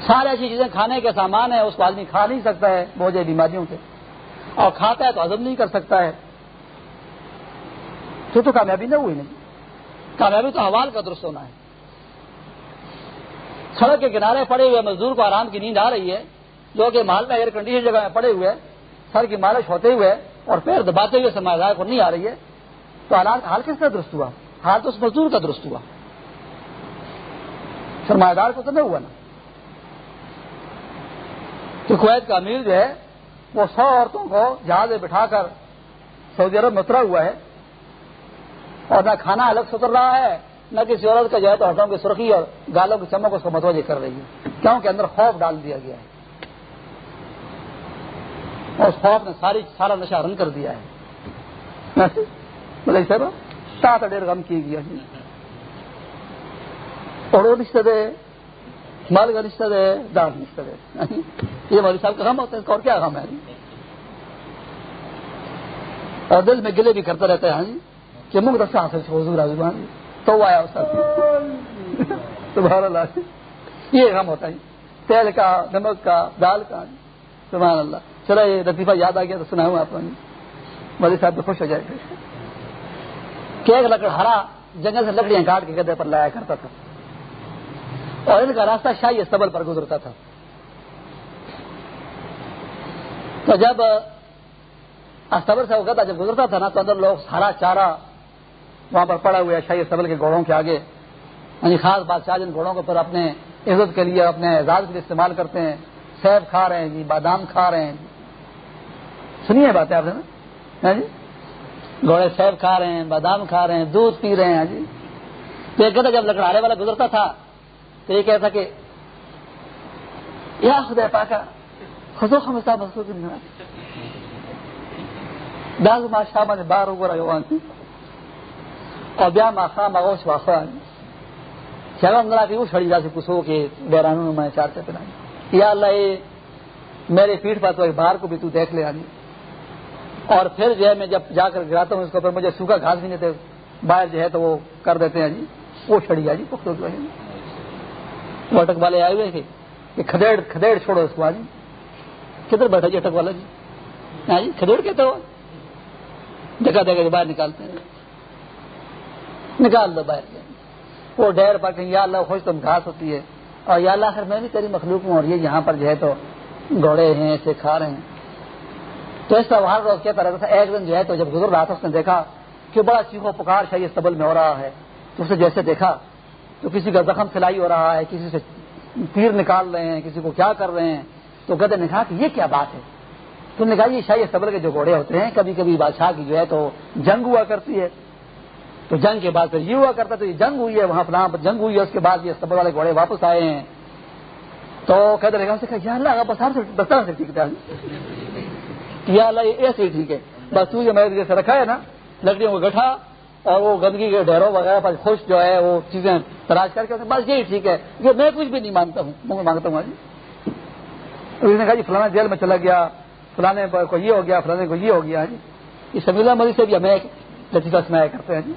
سارے ایسی چیزیں کھانے کے سامان ہیں، اس کو آدمی کھا نہیں سکتا ہے بہت بیماریوں سے۔ اور کھاتا ہے تو ہزم نہیں کر سکتا ہے۔ تو تو کامیابی نہ ہوئی نہیں۔ کامیابی تو حوال کا درست ہونا ہے۔ سڑک کے کنارے پڑے ہوئے مزدور کو آرام کی نیند آ رہی ہے۔ جو کہ مال میں ایئر کنڈیشن جگہ میں پڑے ہوئے، سر کی مالش ہوتے ہوئے اور پیر دباتے ہوئے سرمایہ کو نہیں آ رہی ہے۔ تو حال کس کا درست ہوا؟ حال تو اس مزدور کا درست ہوا۔ سرمایہ دار کو تو نہ ہوا نا۔ تو کویت کا امیر جو ہے، وہ سو عورتوں کو جہاز بٹھا کر سعودی عرب میں اترا ہوا ہے۔ اور نہ کھانا الگ سے اتر رہا ہے، نہ کسی عورت کا جو ہے تو ہٹوں کی سرخی اور گالوں کی چمک اس کو متوجہ کر رہی ہے۔ کیوں کہ اندر خوف ڈال دیا گیا ہے۔ اور اس خوف نے ساری سارا نشہ رن کر دیا ہے۔ بولے سر سات ڈیر غم کی گیا اور وہ رشتے دے مال کا رشتہ دے دان رشتہ دے۔ یہ مولوی صاحب کا غم ہوتا ہے اور کیا غم ہے؟ اور دل میں گلے بھی کرتا رہتا ہاں جی؟ ہے ہاں کہ منگ رسا حاصل حضور حضور تو آیا اس سبحان اللہ۔ یہ غم ہوتا ہے۔ تیل کا، نمک کا، دال کا۔ سبحان اللہ۔ چلو، یہ لطیفہ یاد آ گیا تو سنا ہوں آپ نے مولوی صاحب تو خوش ہو جائے۔ کہ ایک لکڑ ہرا، جنگل سے لکڑیاں کاٹ کے گدے پر لایا کرتا تھا۔ اور ان کا راستہ شاہی استبل پر گزرتا تھا۔ تو جب استبل سے ہوتا جب گزرتا تھا نا، تو اندر لوگ سارا چارہ وہاں پر پڑا ہوا ہے شاہی استبل کے گھوڑوں کے آگے۔ یعنی خاص بادشاہ جن گھوڑوں کے اوپر اپنے عزت کے لیے، اپنے اعزاز کے لیے استعمال کرتے ہیں۔ سیب کھا رہے ہیں جی بادام کھا رہے ہیں۔ جی سنیے باتیں آپ نے نا؟ ہاں جی؟ گھوڑے سیب کھا رہے ہیں، بادام کھا رہے ہیں، دودھ پی رہے ہیں۔ ہاں جی؟ تو ایک جب لکڑاڑے والا گزرتا تھا تو یہ کہتا کہ یا خدا پاکا خزو خمسا مسو کی بعض ما شامه نے بار وګره یوان. او بیا ما خام هغه شواخه چلو اندر کی وہ شڑی جاسے کسو کے بیرانوں میں چار چپے یا اللہ یہ میرے پیٹ پر تو ایک بار کو بھی تو دیکھ لے آنی. اور پھر جو ہے، میں جب جا کر گراتا ہوں، اس کو پھر مجھے سوکھا گھاس بھی نہیں دیتے باہر جو ہے تو وہ کر دیتے ہیں جی وہ چھڑی جا جی پختوں کی وہ اٹک والے آئے ہوئے تھے کہ کھدیڑ کھدیڑ چھوڑو اس کو آج کدھر بیٹھا جی اٹک والا جی؟ ہاں جی کھدیڑ کہتے ہو دیکھا دیکھا جو باہر نکالتے ہیں۔ نکال دو باہر۔ وہ ڈیر پر کہیں، یا اللہ خوش تم گھاس ہوتی ہے۔ اور یا اللہ آخر میں بھی تیری مخلوق ہوں اور یہ یہاں پر جو ہے تو گھوڑے ہیں ایسے کھا رہے ہیں۔ تو اس طرح ہر روز کہتا رہتا تھا ایک دن جو ہے تو جب گزر رہا تھا اس نے دیکھا کہ بڑا چیخو پکار شاہی سبل میں ہو رہا ہے، تو اسے جیسے دیکھا تو کسی کا زخم سلائی ہو رہا ہے، کسی سے تیر نکال رہے ہیں، کسی کو کیا کر رہے ہیں؟ تو گدے نے کہا کہ یہ کیا بات ہے؟ تم نے کہا یہ شاہی صبر کے جو گھوڑے ہوتے ہیں، کبھی کبھی بادشاہ کی جو ہے تو جنگ ہوا کرتی ہے۔ تو جنگ کے بعد پھر یہ ہوا کرتا تو یہ جنگ ہوئی ہے، وہاں فلاں جنگ ہوئی ہے، اس کے بعد یہ صبر والے گھوڑے واپس آئے ہیں۔ تو کہتے رہے گا یا اللہ بس سے بسار سے ٹھیک تھا یا اللہ، یہ ایسے ہی ٹھیک ہے۔ بس تو یہ میں جیسے رکھا ہے نا، لکڑیوں کو گٹھا۔ وہ گندگی کے ڈھیروں وغیرہ پر خوش جو ہے، وہ چیزیں تلاش کر کے بس یہی ٹھیک ہے۔ یہ میں کچھ بھی نہیں مانتا ہوں، میں مانگتا ہوں جی اس نے کہا جی فلانا جیل میں چلا گیا، فلانے کو یہ ہو گیا، فلانے کو یہ ہو گیا جی یہ سمیلا مری سے بھی ہمیں ایک لطیفہ سنایا کرتے ہیں جی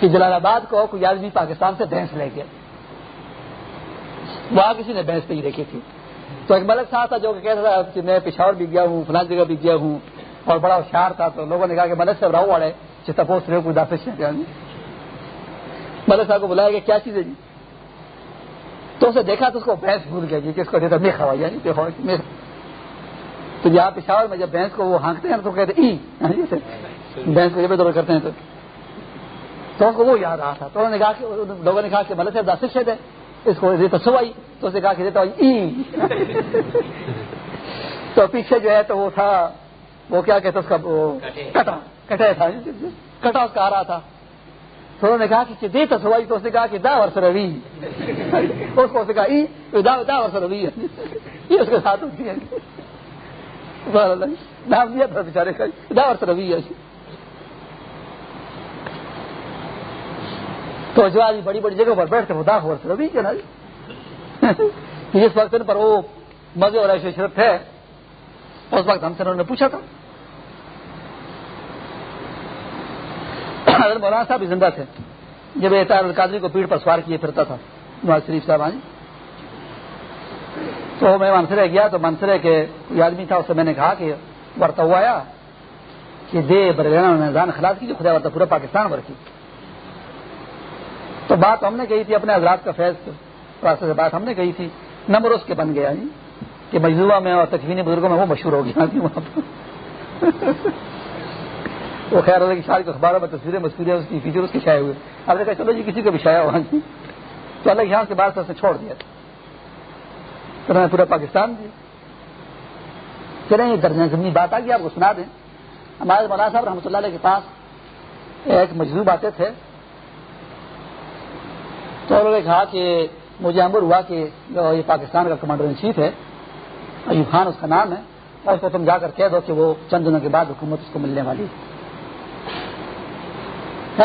کہ جلال آباد کو کوئی آدمی پاکستان سے بھینس لے گیا۔ وہاں کسی نے بھینس پہ ہی دیکھی تھی۔ تو ایک ملک صاحب تھا جو کہ کہتا تھا کہ میں پشاور بھی گیا ہوں، فلاں جگہ بھی گیا ہوں۔ اور بڑا ہوشیار تھا تو لوگوں نے کہا کہ ملک صاحب رہو والے چپوس رہے کوئی دافش ملک صاحب کو بلایا کہ کیا چیز ہے جی؟ تو اسے دیکھا تو اس کو بھینس بھول گیا جی کس کو دیتا میں کھوائی جائے تو جی جہاں پشاور میں جب بھینس کو وہ ہانکتے ہیں تو کہتے ہیں، ای یعنی بھینس کو جب کرتے ہیں تو۔ تو اس کو وہ یاد آ تھا۔ تو انہوں نے کہا کہ لوگوں نے کہا کہ ملک صاحب داخل دس ہے، اس کو دیتا سوائی تو اسے کہا کہ دیتا ای۔ (laughs) تو پیچھے جو ہے تو وہ تھا وہ کیا کہتے اس کا؟ کٹا کٹا تھا۔ کٹا اس کا آ رہا تھا۔ تو انہوں نے کہا کہ دیتا سوائی تو اس نے کہا کہ دا ورس روی (laughs) اس کو کہا ای دا دا ورس روی ہے۔ (laughs) یہ اس کے ساتھ ہوتی ہے۔ نام دیا تھا بیچارے کا۔ دا ورس روی ہے۔ تو جو آج بڑی بڑی جگہ پر بیٹھتے وہ داخ ورس روی کے نا جس (laughs) وقت پر وہ مزے اور ایسے شرط ہے۔ اس وقت ہم سے انہوں نے پوچھا تھا۔ مولانا صاحب بھی زندہ تھے۔ جب احتار القادری کو پیڑ پر سوار کیے پھرتا تھا، نواز شریف صاحب آج تو میں منسرے گیا تو منسرے کے کوئی آدمی تھا اس سے میں نے کہا کہ برتا ہوا آیا کہ دے برگانا نے خلاف کی جو خدا ورتا پورا پاکستان بھر کی تو بات ہم نے کہی تھی اپنے حضرات کا فیض راستے سے بات ہم نے کہی تھی، نمبر اس کے بن گیا۔ جی کہ مجزوبہ میں اور تکوینی بزرگوں میں وہ مشہور ہو گیا تھی وہاں پر۔ وہ خیر ہوتا کہ شاید اخباروں میں تصویریں مشہور اس کی فیچر اس کے شائع ہوئے۔ اب نے کہا، چلو جی کسی کو بھی شایا وہاں جی تو اللہ یہاں کے بعد سے چھوڑ دیا۔ تھا تو میں پورا پاکستان دی چلیں، یہ درجن زمینی بات آ گئی، آپ کو سنا دیں۔ ہمارے مولانا صاحب رحمۃ اللہ علیہ کے پاس ایک مجذوب آتے تھے۔ تو انہوں نے کہا کہ مجھے امر ہوا کہ یہ پاکستان کا کمانڈر ان چیف ہے۔ ایوب خان، اس کا نام ہے، اور اس کو تم جا کر کہہ دو کہ وہ چند دنوں کے بعد حکومت اس کو ملنے والی ہے۔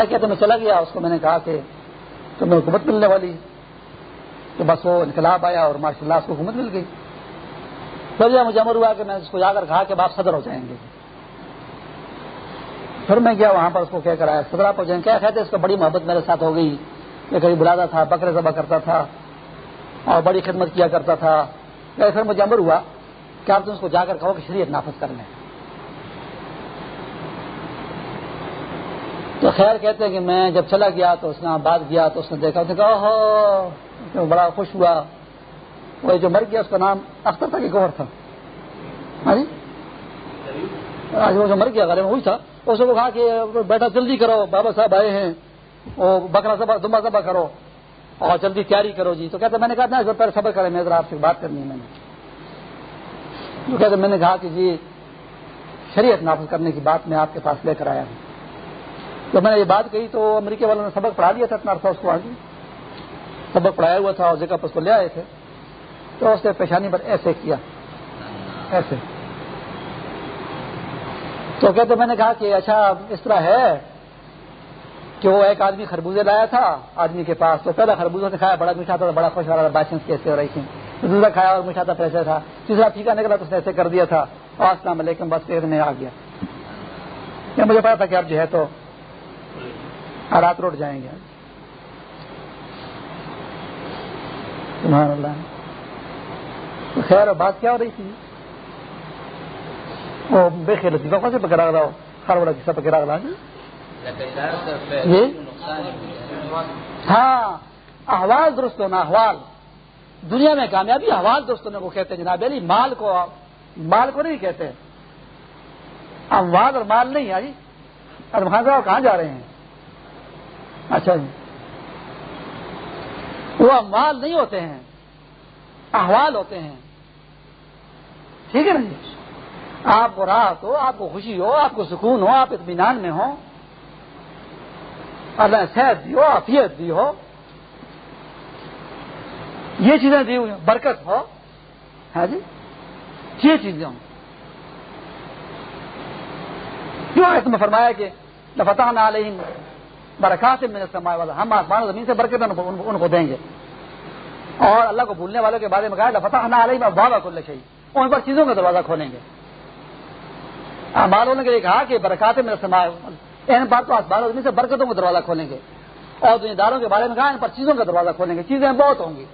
کیا میں چلا گیا، اس کو میں نے کہا کہ تمہیں حکومت ملنے والی تو بس وہ انقلاب آیا اور ماشاء اللہ اس کو حکومت مل گئی۔ پھر جب مجھے امر ہوا کہ میں اس کو جا کر کہا کہ آپ صدر ہو جائیں گے۔ پھر میں گیا، وہاں پر اس کو کہہ کر آیا، صدر آپ ہو جائیں کیا کہتے اس کو بڑی محبت میرے ساتھ ہو گئی۔ میں کہیں بلاتا تھا، بکرے ذبح کرتا تھا اور بڑی خدمت کیا کرتا تھا۔ پھر مجھے امر ہوا کہ آپ تم اس کو جا کر کہو کہ شریعت نافذ کر لیں۔ تو خیر کہتے ہیں کہ میں جب چلا گیا تو اس نے گیا تو اس نے دیکھا، اس نے کہا ہو بڑا خوش ہوا۔ وہ جو مر گیا اس کا نام اختر تھا کہ گوہر تھا؟ ہاں جی؟ آج وہ جو مر گیا غالب وہی تھا۔ اس نے کہا کہ بیٹا جلدی کرو، بابا صاحب آئے ہیں۔ وہ بکرا سبا دمبا سبا کرو۔ اور جلدی تیاری کرو جی۔ تو کہتے میں نے کہا نا پہلے صبر کرے میں ذرا آپ سے بات کرنی ہے میں نے۔ تو کہتے میں نے کہا کہ جی شریعت نافذ کرنے کی بات میں آپ کے پاس لے کر آیا ہوں۔ تو میں نے یہ بات کہی تو امریکہ والوں نے سبق پڑھا دیا تھا اتنا عرصہ اس کو آگے جی۔ سبق پڑھایا ہوا تھا اور جگہ پر اس کو لے آئے تھے۔ تو اس نے پیشانی پر ایسے کیا۔ ایسے۔ تو کہتے میں نے کہا کہ اچھا اس طرح ہے۔ کہ وہ ایک آدمی خربوزے لایا تھا، آدمی کے پاس تو پہلا خربوزہ سے کھایا، بڑا میٹھا تھا بڑا خوش ہو رہا تھا، بادشاہ کیسے ہو رہی تھی۔ دوسرا کھایا اور میٹھا تھا پیسے تھا۔ تیسرا پھیکا نکلا تو اس نے ایسے کر دیا تھا۔ السلام علیکم، بس پھر میں آ گیا۔ مجھے پتا تھا کہ اب جو ہے تو رات روٹ جائیں گے۔ سبحان اللہ۔ تو خیر بات کیا ہو رہی تھی؟ وہ بے خیر لطیفہ، کون سے پکڑا رہا ہو ہر بڑا کسا پکڑا رہا جی؟ ہاں احوال درست ہونا احوال۔ دنیا میں کامیابی، احوال درست ہونے کو کہتے ہیں جناب۔ علی مال کو مال کو نہیں کہتے۔ اموال اور مال نہیں آئی جی۔ خان ہاں صاحب، کہاں جا رہے ہیں؟ اچھا جی۔ وہ اموال نہیں ہوتے ہیں۔ احوال ہوتے ہیں۔ ٹھیک ہے نا جی؟ آپ کو راحت ہو، آپ کو خوشی ہو، آپ کو سکون ہو، آپ اطمینان میں ہو اللہ دی ہو افیت دی ہو یہ چیزیں دی ہوئی برکت ہو ہاں جی یہ چیزیں ہوں کیوں ہے تمہیں فرمایا کہ لفتح نہ علیہ برکات میں سمائے والا ہم آسمان زمین سے برکت ان کو دیں گے اور اللہ کو بھولنے والوں کے بارے میں کہا لفتح نہ علیہ بابا کو لکھے ان پر چیزوں کا دروازہ کھولیں گے ہماروں نے کہا کہ برکات میں سمائے ان بات تو آسمان سے برکتوں کا دروازہ کھولیں گے اور دنیا داروں کے بارے میں کہا ان پر چیزوں کا دروازہ کھولیں گے، چیزیں بہت ہوں گی۔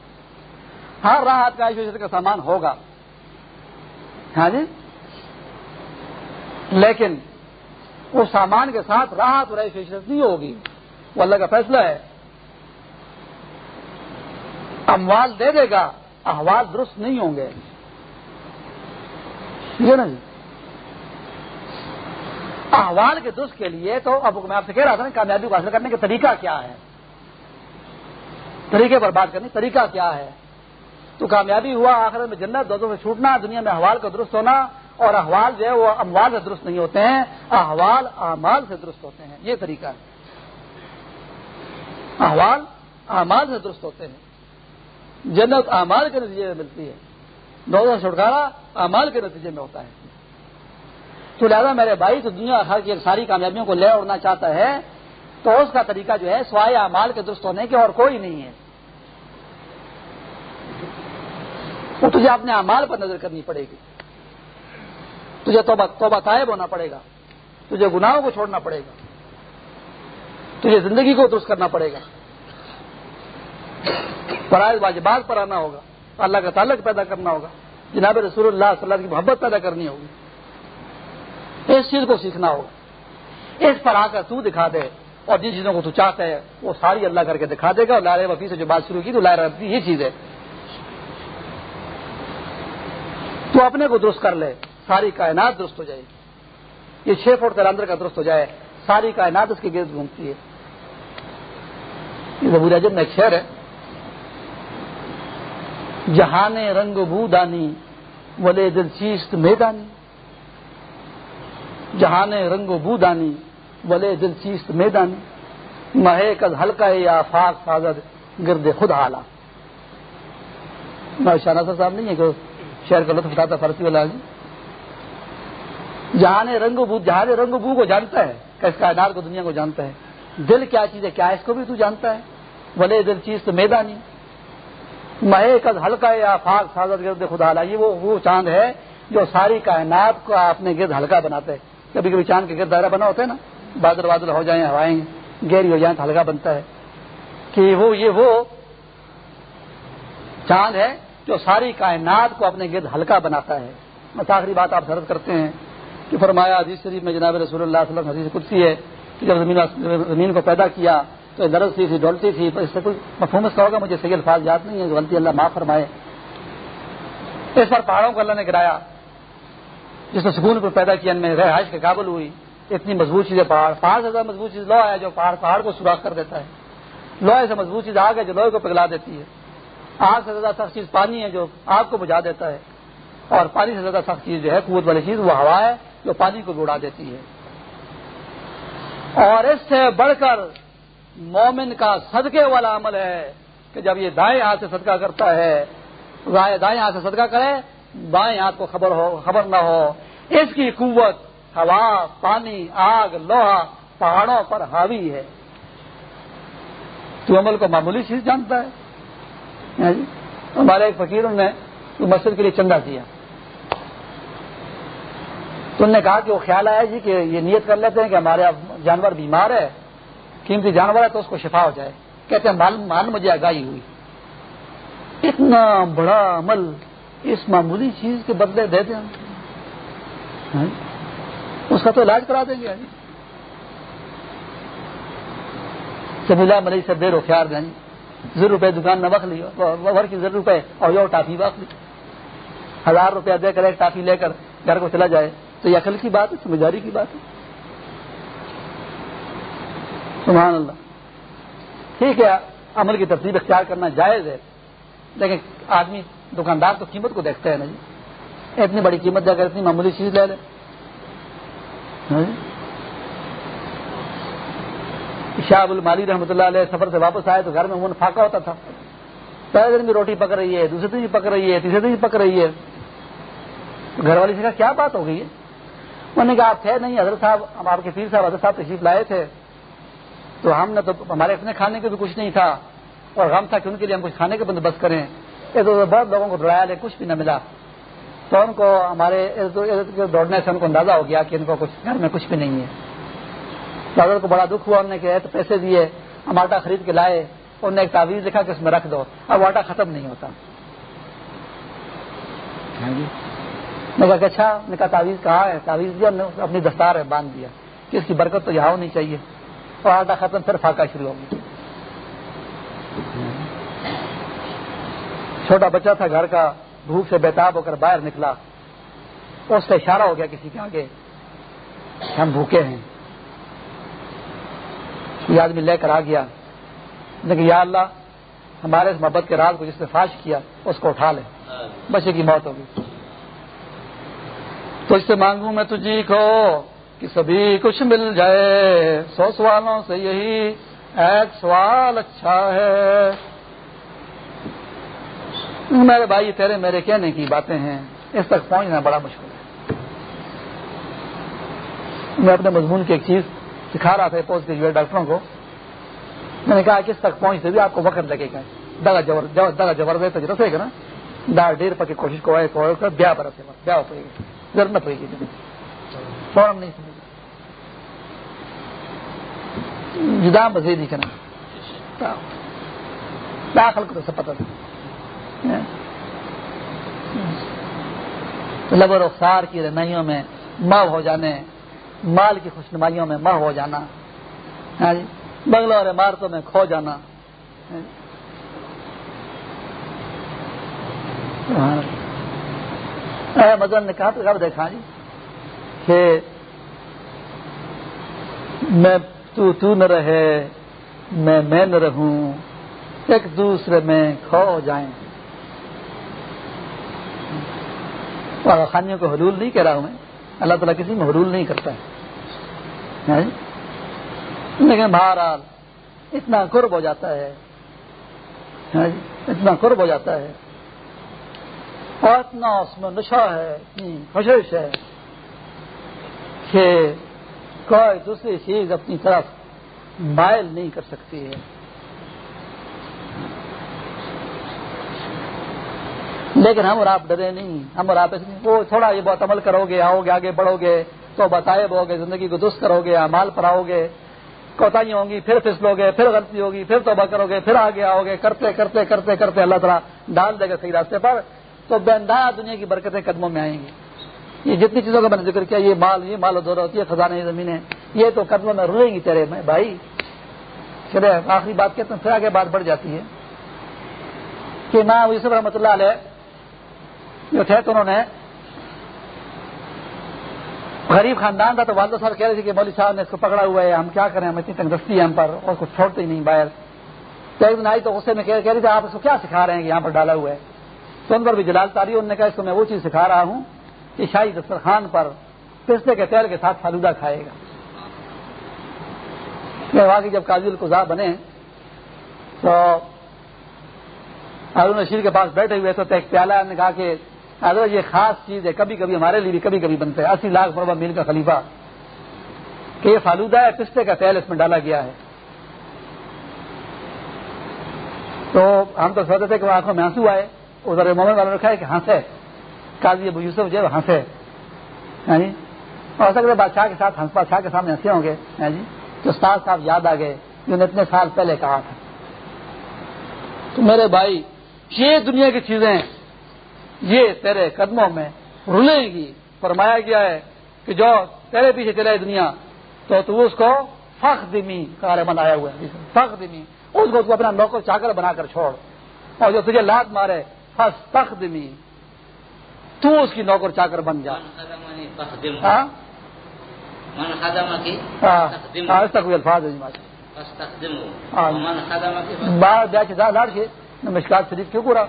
ہر راحت کا کا سامان ہوگا۔ ہاں جی؟ لیکن اس سامان کے ساتھ راحت اور عشرت نہیں ہوگی۔ وہ اللہ کا فیصلہ ہے۔ اموال دے دے گا، احوال درست نہیں ہوں گے۔ ٹھیک ہے نا جی؟ احوال کے درست کے لیے تو اب میں آپ سے کہہ رہا تھا نا کامیابی کو حاصل کرنے کا طریقہ کیا ہے؟ طریقے پر بات کرنی طریقہ کیا ہے؟ تو کامیابی ہوا آخر میں جنت دو سے چھوٹنا، دنیا میں احوال کا درست ہونا، اور احوال جو ہے وہ اموال سے درست نہیں ہوتے ہیں، احوال اعمال سے درست ہوتے ہیں، یہ طریقہ ہے۔ احوال اعمال سے درست ہوتے ہیں۔ جنت اعمال کے نتیجے میں ملتی ہے۔ دو سے چھٹکارا اعمال کے نتیجے میں ہوتا ہے۔ تو لہٰذا میرے بھائی، تو دنیا ہر کی ساری کامیابیوں کو لے اڑنا چاہتا ہے، تو اس کا طریقہ جو ہے، سوائے اعمال کے درست ہونے کے اور کوئی نہیں ہے۔ وہ تجھے اپنے اعمال پر نظر کرنی پڑے گی۔ تجھے توبہ توبہ طائب ہونا پڑے گا۔ تجھے گناہوں کو چھوڑنا پڑے گا۔ تجھے زندگی کو درست کرنا پڑے گا۔ فرائض، واجبات پر آنا ہوگا۔ اللہ کا تعلق پیدا کرنا ہوگا۔ جناب رسول اللہ صلی اللہ علیہ کی محبت پیدا کرنی ہوگی۔ اس چیز کو سیکھنا ہوگا اس پر آ کر تو دکھا دے۔ اور جن چیزوں کو تو چاہتا ہے، وہ ساری اللہ کر کے دکھا دے گا۔ اور لائر وفی سے جو بات شروع کی تو لائر وفی یہ چیز ہے۔ تو اپنے کو درست کر لے۔ ساری کائنات درست ہو جائے۔ گی یہ چھ فٹ کے اندر کا درست ہو جائے۔ ساری کائنات اس کے گرد گھومتی ہے۔ یہ زبور میں ایک شہر ہے۔ جہان رنگ بو دانی، ولے دل چیست میدانی۔ جہان رنگ بو دانی ولے دل چیست میدانی، مہے کل ہلکا ہے یا فاق سازد گرد خود آلہ میں شانا صاحب نہیں ہے کہ شہر کا لطف اٹھاتا فرسی والا جی جہاں رنگ بو جہاں رنگ بو کو جانتا ہے کہ اس کائنات کو دنیا کو جانتا ہے۔ دل کیا چیز ہے، کیا اس کو بھی تو جانتا ہے؟ بھلے دل چیز تو میدانی۔ مہے کد ہلکا یا فاق سازت گرد خدا لا یہ وہ چاند ہے جو ساری کائنات کو اپنے گرد ہلکا بناتا ہے۔ کبھی کبھی چاند کے گرد دائرہ بنا ہوتا ہے نا، بادل بادل ہو جائیں ہوائیں گہری ہو جائیں تو ہلکا بنتا ہے۔ کہ وہ، یہ وہ چاند ہے جو ساری کائنات کو اپنے گرد ہلکا بناتا ہے۔ بس آخری بات آپ سرد کرتے ہیں کہ فرمایا حدیث شریف میں جناب رسول اللہ صلی اللہ علیہ وسلم حدیث ہے کہ جب زمین زمین کو پیدا کیا تو درد سی تھی ڈولتی تھی اس سے کوئی مفہوم کا ہوگا؟ مجھے صحیح الفاظ یاد نہیں ہے غلطی اللہ معاف فرمائے۔ اس پر پہاڑوں کو اللہ نے گرایا۔ جس نے سکون کو پیدا کیا، ان میں رہائش کے قابل ہوئی۔ اتنی مضبوط چیز ہے پہاڑ پہاڑ سے زیادہ مضبوط چیز لو ہے جو پہاڑ پہاڑ کو سوراخ کر دیتا ہے۔ لوہے سے مضبوط چیز آگ ہے جو لوہے کو پگلا دیتی ہے۔ آگ سے زیادہ سخت چیز پانی ہے جو آگ کو بجھا دیتا ہے۔ اور پانی سے زیادہ سخت چیز جو ہے، قوت والی چیز وہ ہوا ہے جو پانی کو اڑا دیتی ہے۔ اور اس سے بڑھ کر مومن کا صدقے والا عمل ہے کہ جب یہ دائیں ہاتھ سے صدقہ کرتا ہے دائیں ہاتھ سے صدقہ کرے بائیں ہاتھ کو خبر ہو، خبر نہ ہو۔ اس کی قوت ہوا، پانی، آگ، لوہا پہاڑوں پر حاوی ہے۔ تو عمل کو معمولی چیز جانتا ہے۔ ہاں جی؟ ہمارے ایک فقیر نے مسجد کے لیے چندہ کیا۔ تو انہوں نے کہا کہ وہ خیال آیا جی کہ یہ نیت کر لیتے ہیں کہ ہمارے جانور بیمار ہے، قیمتی جانور ہے تو اس کو شفا ہو جائے۔ کہتے ہیں، مال مان مجھے آگاہی ہوئی۔ اتنا بڑا عمل اس معمولی چیز کے بدلے دے دیں ہاں؟ اس کا تو علاج کرا دیں گے۔ سمیلا ملئی سے دیر و خیال دیں زر روپے دکان نہ وقت لی، ور کی زر روپے اور یہ ٹافی وقت لی۔ ہزار روپیہ دے کر ایک ٹافی لے کر گھر کو چلا جائے، تو یہ عقل کی بات ہے، سمجھداری کی بات ہے۔ سبحان اللہ۔ ٹھیک ہے، عمل کی ترتیب اختیار کرنا جائز ہے، لیکن آدمی دکاندار تو قیمت کو دیکھتا ہے نا جی۔ اتنی بڑی قیمت دے کر اتنی معمولی چیز لے لے۔ ہاں جی۔ شاہ المالی رحمۃ اللہ علیہ سفر سے واپس آئے تو گھر میں من فاقا ہوتا تھا۔ پہلے دن بھی روٹی پک رہی ہے، دوسرے دن بھی پک رہی ہے، تیسرے دن بھی پک رہی ہے۔ گھر والی سے کہا، کیا بات ہو گئی ہے؟ انہوں نے کہا، آپ تھے نہیں حضرت صاحب، ہم آپ کے پیر صاحب، حضرت صاحب تشریف لائے تھے۔ تو ہم نے تو ہمارے اپنے کھانے کے بھی کچھ نہیں تھا۔ اور غم تھا کہ ان کے لیے ہم کچھ کھانے کا بندوبست کریں۔ بہت لوگوں کو دوڑایا لے کچھ بھی نہ ملا۔ تو ان کو ہمارے دوڑنے سے ان کو اندازہ ہو گیا کہ ان کو کچھ گھر میں کچھ بھی نہیں ہے۔ تو حضرت کو بڑا دکھ ہوا انہوں نے کہ پیسے دیے ہم آٹا خرید کے لائے۔ انہوں نے ایک تعویذ لکھا کہ اس میں رکھ دو۔ اب آٹا ختم نہیں ہوتا۔ ہاں جی۔ میں کہا کہ اچھا نے کہا تعویذ کہاں ہے؟ تعویذ دیا اپنی دستار ہے باندھ دیا کہ اس کی برکت تو یہاں ہونی چاہیے۔ اور آٹا ختم پھر فاقہ شروع ہوگی چھوٹا بچہ تھا گھر کا، بھوک سے بےتاب ہو کر باہر نکلا۔ اس سے اشارہ ہو گیا کسی کے آگے، ہم بھوکے ہیں۔ یہ آدمی لے کر آ گیا۔ لیکن یا اللہ، ہمارے اس محبت کے راز کو جس نے فاش کیا، اس کو اٹھا لے۔ بچے کی موت ہوگی تجھ سے مانگوں میں تجھی کو کہ سبھی کچھ مل جائے۔ سو سوالوں سے یہی ایک سوال اچھا ہے۔ میرے بھائی تیرے میرے کہنے کی باتیں ہیں اس تک پہنچنا بڑا مشکل ہے۔ میں اپنے مضمون کی ایک چیز سکھا رہا تھا پوسٹ گریجویٹ ڈاکٹروں کو۔ میں نے کہا کس تک پہنچتے بھی آپ کو وقت لگے گا؟ دگا جبر دگا زبردست رسے گا نا؟ ڈار ڈیر پر کی کوشش کو بیا برسے بیا ہو پڑے گی ضرورت نہ پڑے گی۔ فوراً نہیں سمجھ جدا مزید نہیں کرنا۔ داخل کو تو سب پتہ لب و رخسار کی رنائیوں میں ماہ ہو جانے، مال کی خوشنمائیوں میں ماہ ہو جانا ہاں جی، بنگلہ اور عمارتوں میں کھو جانا ہاں جی۔ مدن نے کہا تو کب دیکھا جی کہ میں تو تو نہ رہے، میں میں نہ رہوں، ایک دوسرے میں کھو جائیں۔ خانیوں کو حلول نہیں کہہ رہا ہوں میں۔ اللہ تعالیٰ کسی میں حلول نہیں کرتا ہے۔ ہاں جی؟ لیکن بہرحال اتنا قرب ہو جاتا ہے۔ ہاں جی؟ اتنا قرب ہو جاتا ہے۔ اور اتنا اس میں نشہ ہے، اتنی خوشش ہے کہ کوئی دوسری چیز اپنی طرف مائل نہیں کر سکتی ہے۔ لیکن ہم اور آپ ڈرے نہیں، ہم اور آپ وہ تھوڑا یہ بہت عمل کرو گے آؤ گے آگے بڑھو گے تو بتائے بو گے زندگی کو درست کرو گے مال پر آؤ گے کوتاہیاں ہوں گی پھر پھسلو گے پھر غلطی ہوگی، پھر توبہ کرو گے پھر آگے آؤ گے کرتے کرتے کرتے کرتے اللہ تعالیٰ ڈال دے گا صحیح راستے پر، تو بے دنیا کی برکتیں قدموں میں آئیں گی۔ یہ جتنی چیزوں کا میں نے ذکر کیا، یہ مال یہ مال و دور ہوتی ہے خزانے زمینیں، یہ تو قدموں میں روئیں گی تیرے میں، بھائی۔ چلے آخری بات کہتے ہیں، پھر آگے بات بڑھ جاتی ہے۔ کہ ماں یوسف رحمۃ اللہ علیہ جو تھے تو انہوں نے غریب خاندان تھا تو والدہ صاحب کہہ رہے تھے کہ مولوی صاحب نے اس کو پکڑا ہوا ہے، ہم کیا کریں؟ ہم اتنی تنگ دستی ہے ہم پر، اور کچھ چھوڑتے ہی نہیں باہر۔ تو ایک دن آئی تو غصے میں کہہ رہے تھے آپ اس کو کیا سکھا رہے ہیں کہ یہاں پر ڈالا ہوا ہے؟ تو ان پر بھی جلال تاری، انہوں نے کہا، اس کو میں وہ چیز سکھا رہا ہوں کہ شاہی دسترخوان پر پستے کے تیل کے ساتھ فالودہ کھائے گا۔ وہاں جب قاضی القضا بنے، تو ہارون رشید کے پاس بیٹھے ہوئے تو ایک پیالہ نے کہا کہ حضرت یہ خاص چیز ہے، کبھی کبھی ہمارے لیے بھی کبھی کبھی بنتے ہیں اسی لاکھ مربع میل کا خلیفہ۔ کہ یہ فالودہ ہے پستے کا تیل اس میں ڈالا گیا ہے۔ تو ہم تو سوچتے تھے کہ وہ آنکھوں میں آنسو آئے۔ ادھر محمد والا رکھا ہے کہ ہنسے قاضی ابو یوسف جو ہنسے یعنی ہاں جی؟ ہو سکتا ہے بادشاہ کے ساتھ ہنس، بادشاہ کے سامنے ہنسے ہوں گے۔ ہاں جی؟ تو استاد صاحب یاد آ گئے۔ جو نے اتنے سال پہلے کہا تھا۔ تو میرے بھائی، یہ دنیا کی چیزیں یہ تیرے قدموں میں رلے گی۔ فرمایا گیا ہے کہ جو تیرے پیچھے چلے دنیا تو تو اس کو فخ دمی کار بنایا ہوا ہے۔ فخ دمی اس کو تو اپنا نوکر چاکر بنا کر چھوڑ۔ اور جو تجھے لات مارے فس تخ دمی تو اس کی نوکر چاکر بن جا۔ ہاں؟ ہاں، الفاظ ہے مشکلات شریف کیوں پورا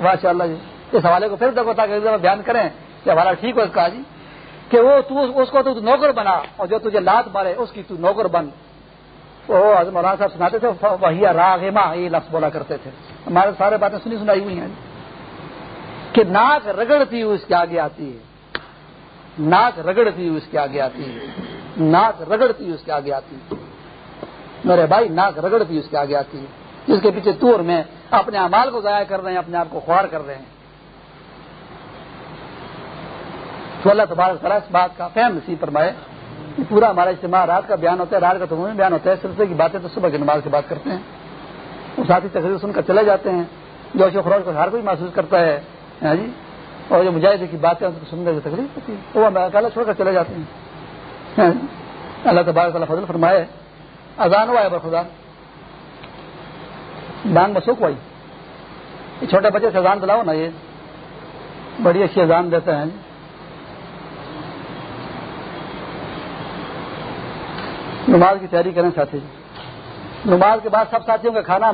ماشاء اللہ جی۔ اس حوالے کو پھر دیکھو تاکہ بیان کریں کہ حوالہ ٹھیک ہو اس کا جی کہ وہ تو اس کو تو نوکر بنا اور جو تجھے لات مارے اس کی تو نوکر بن۔ وہ مولانا صاحب سناتے تھے وہی راگ ماں یہ لفظ بولا کرتے تھے۔ ہمارے سارے باتیں سنی سنائی ہوئی ہیں۔ کہ ناک رگڑتی ہوئی اس کے آگے آتی ہے۔ ناک رگڑتی ہوئی اس کے آگے آتی ہے۔ ناک رگڑتی ہوئی اس کے آگے آتی ہے۔ میرے بھائی ناک رگڑتی ہوئی اس کے آگے آتی ہے۔ جس کے پیچھے تور میں اپنے امال کو ضائع کر رہے ہیں اپنے آپ کو خوار کر رہے ہیں تو اللہ تبارک تعالیٰ اس بات کا فہم نصیب فرمائے پورا ہمارا اجتماع رات کا بیان ہوتا ہے، رات کا تو بیان ہوتا ہے، سلسلے کی باتیں تو صبح کی نماز کی بات کرتے ہیں۔ وہ ساتھی تقریر سن کر چلے جاتے ہیں، جو خروج کو ہر کوئی محسوس کرتا ہے ہاں جی؟ اور جو مجاہدے کی باتیں سننے کی تکلیف ہوتی ہے وہ اکالا چھوڑ کر چلے جاتے ہیں۔ ہاں جی؟ اللہ تبارک تعالیٰ فضل فرمائے، اذان ہوا ہے بخدا دان بسوک بھائی یہ چھوٹے بچے سے اذان دلاؤ نا یہ۔ بڑی اچھی اذان دیتے ہیں۔ نماز کی تیاری کریں ساتھی۔ نماز کے بعد سب ساتھیوں کا کھانا۔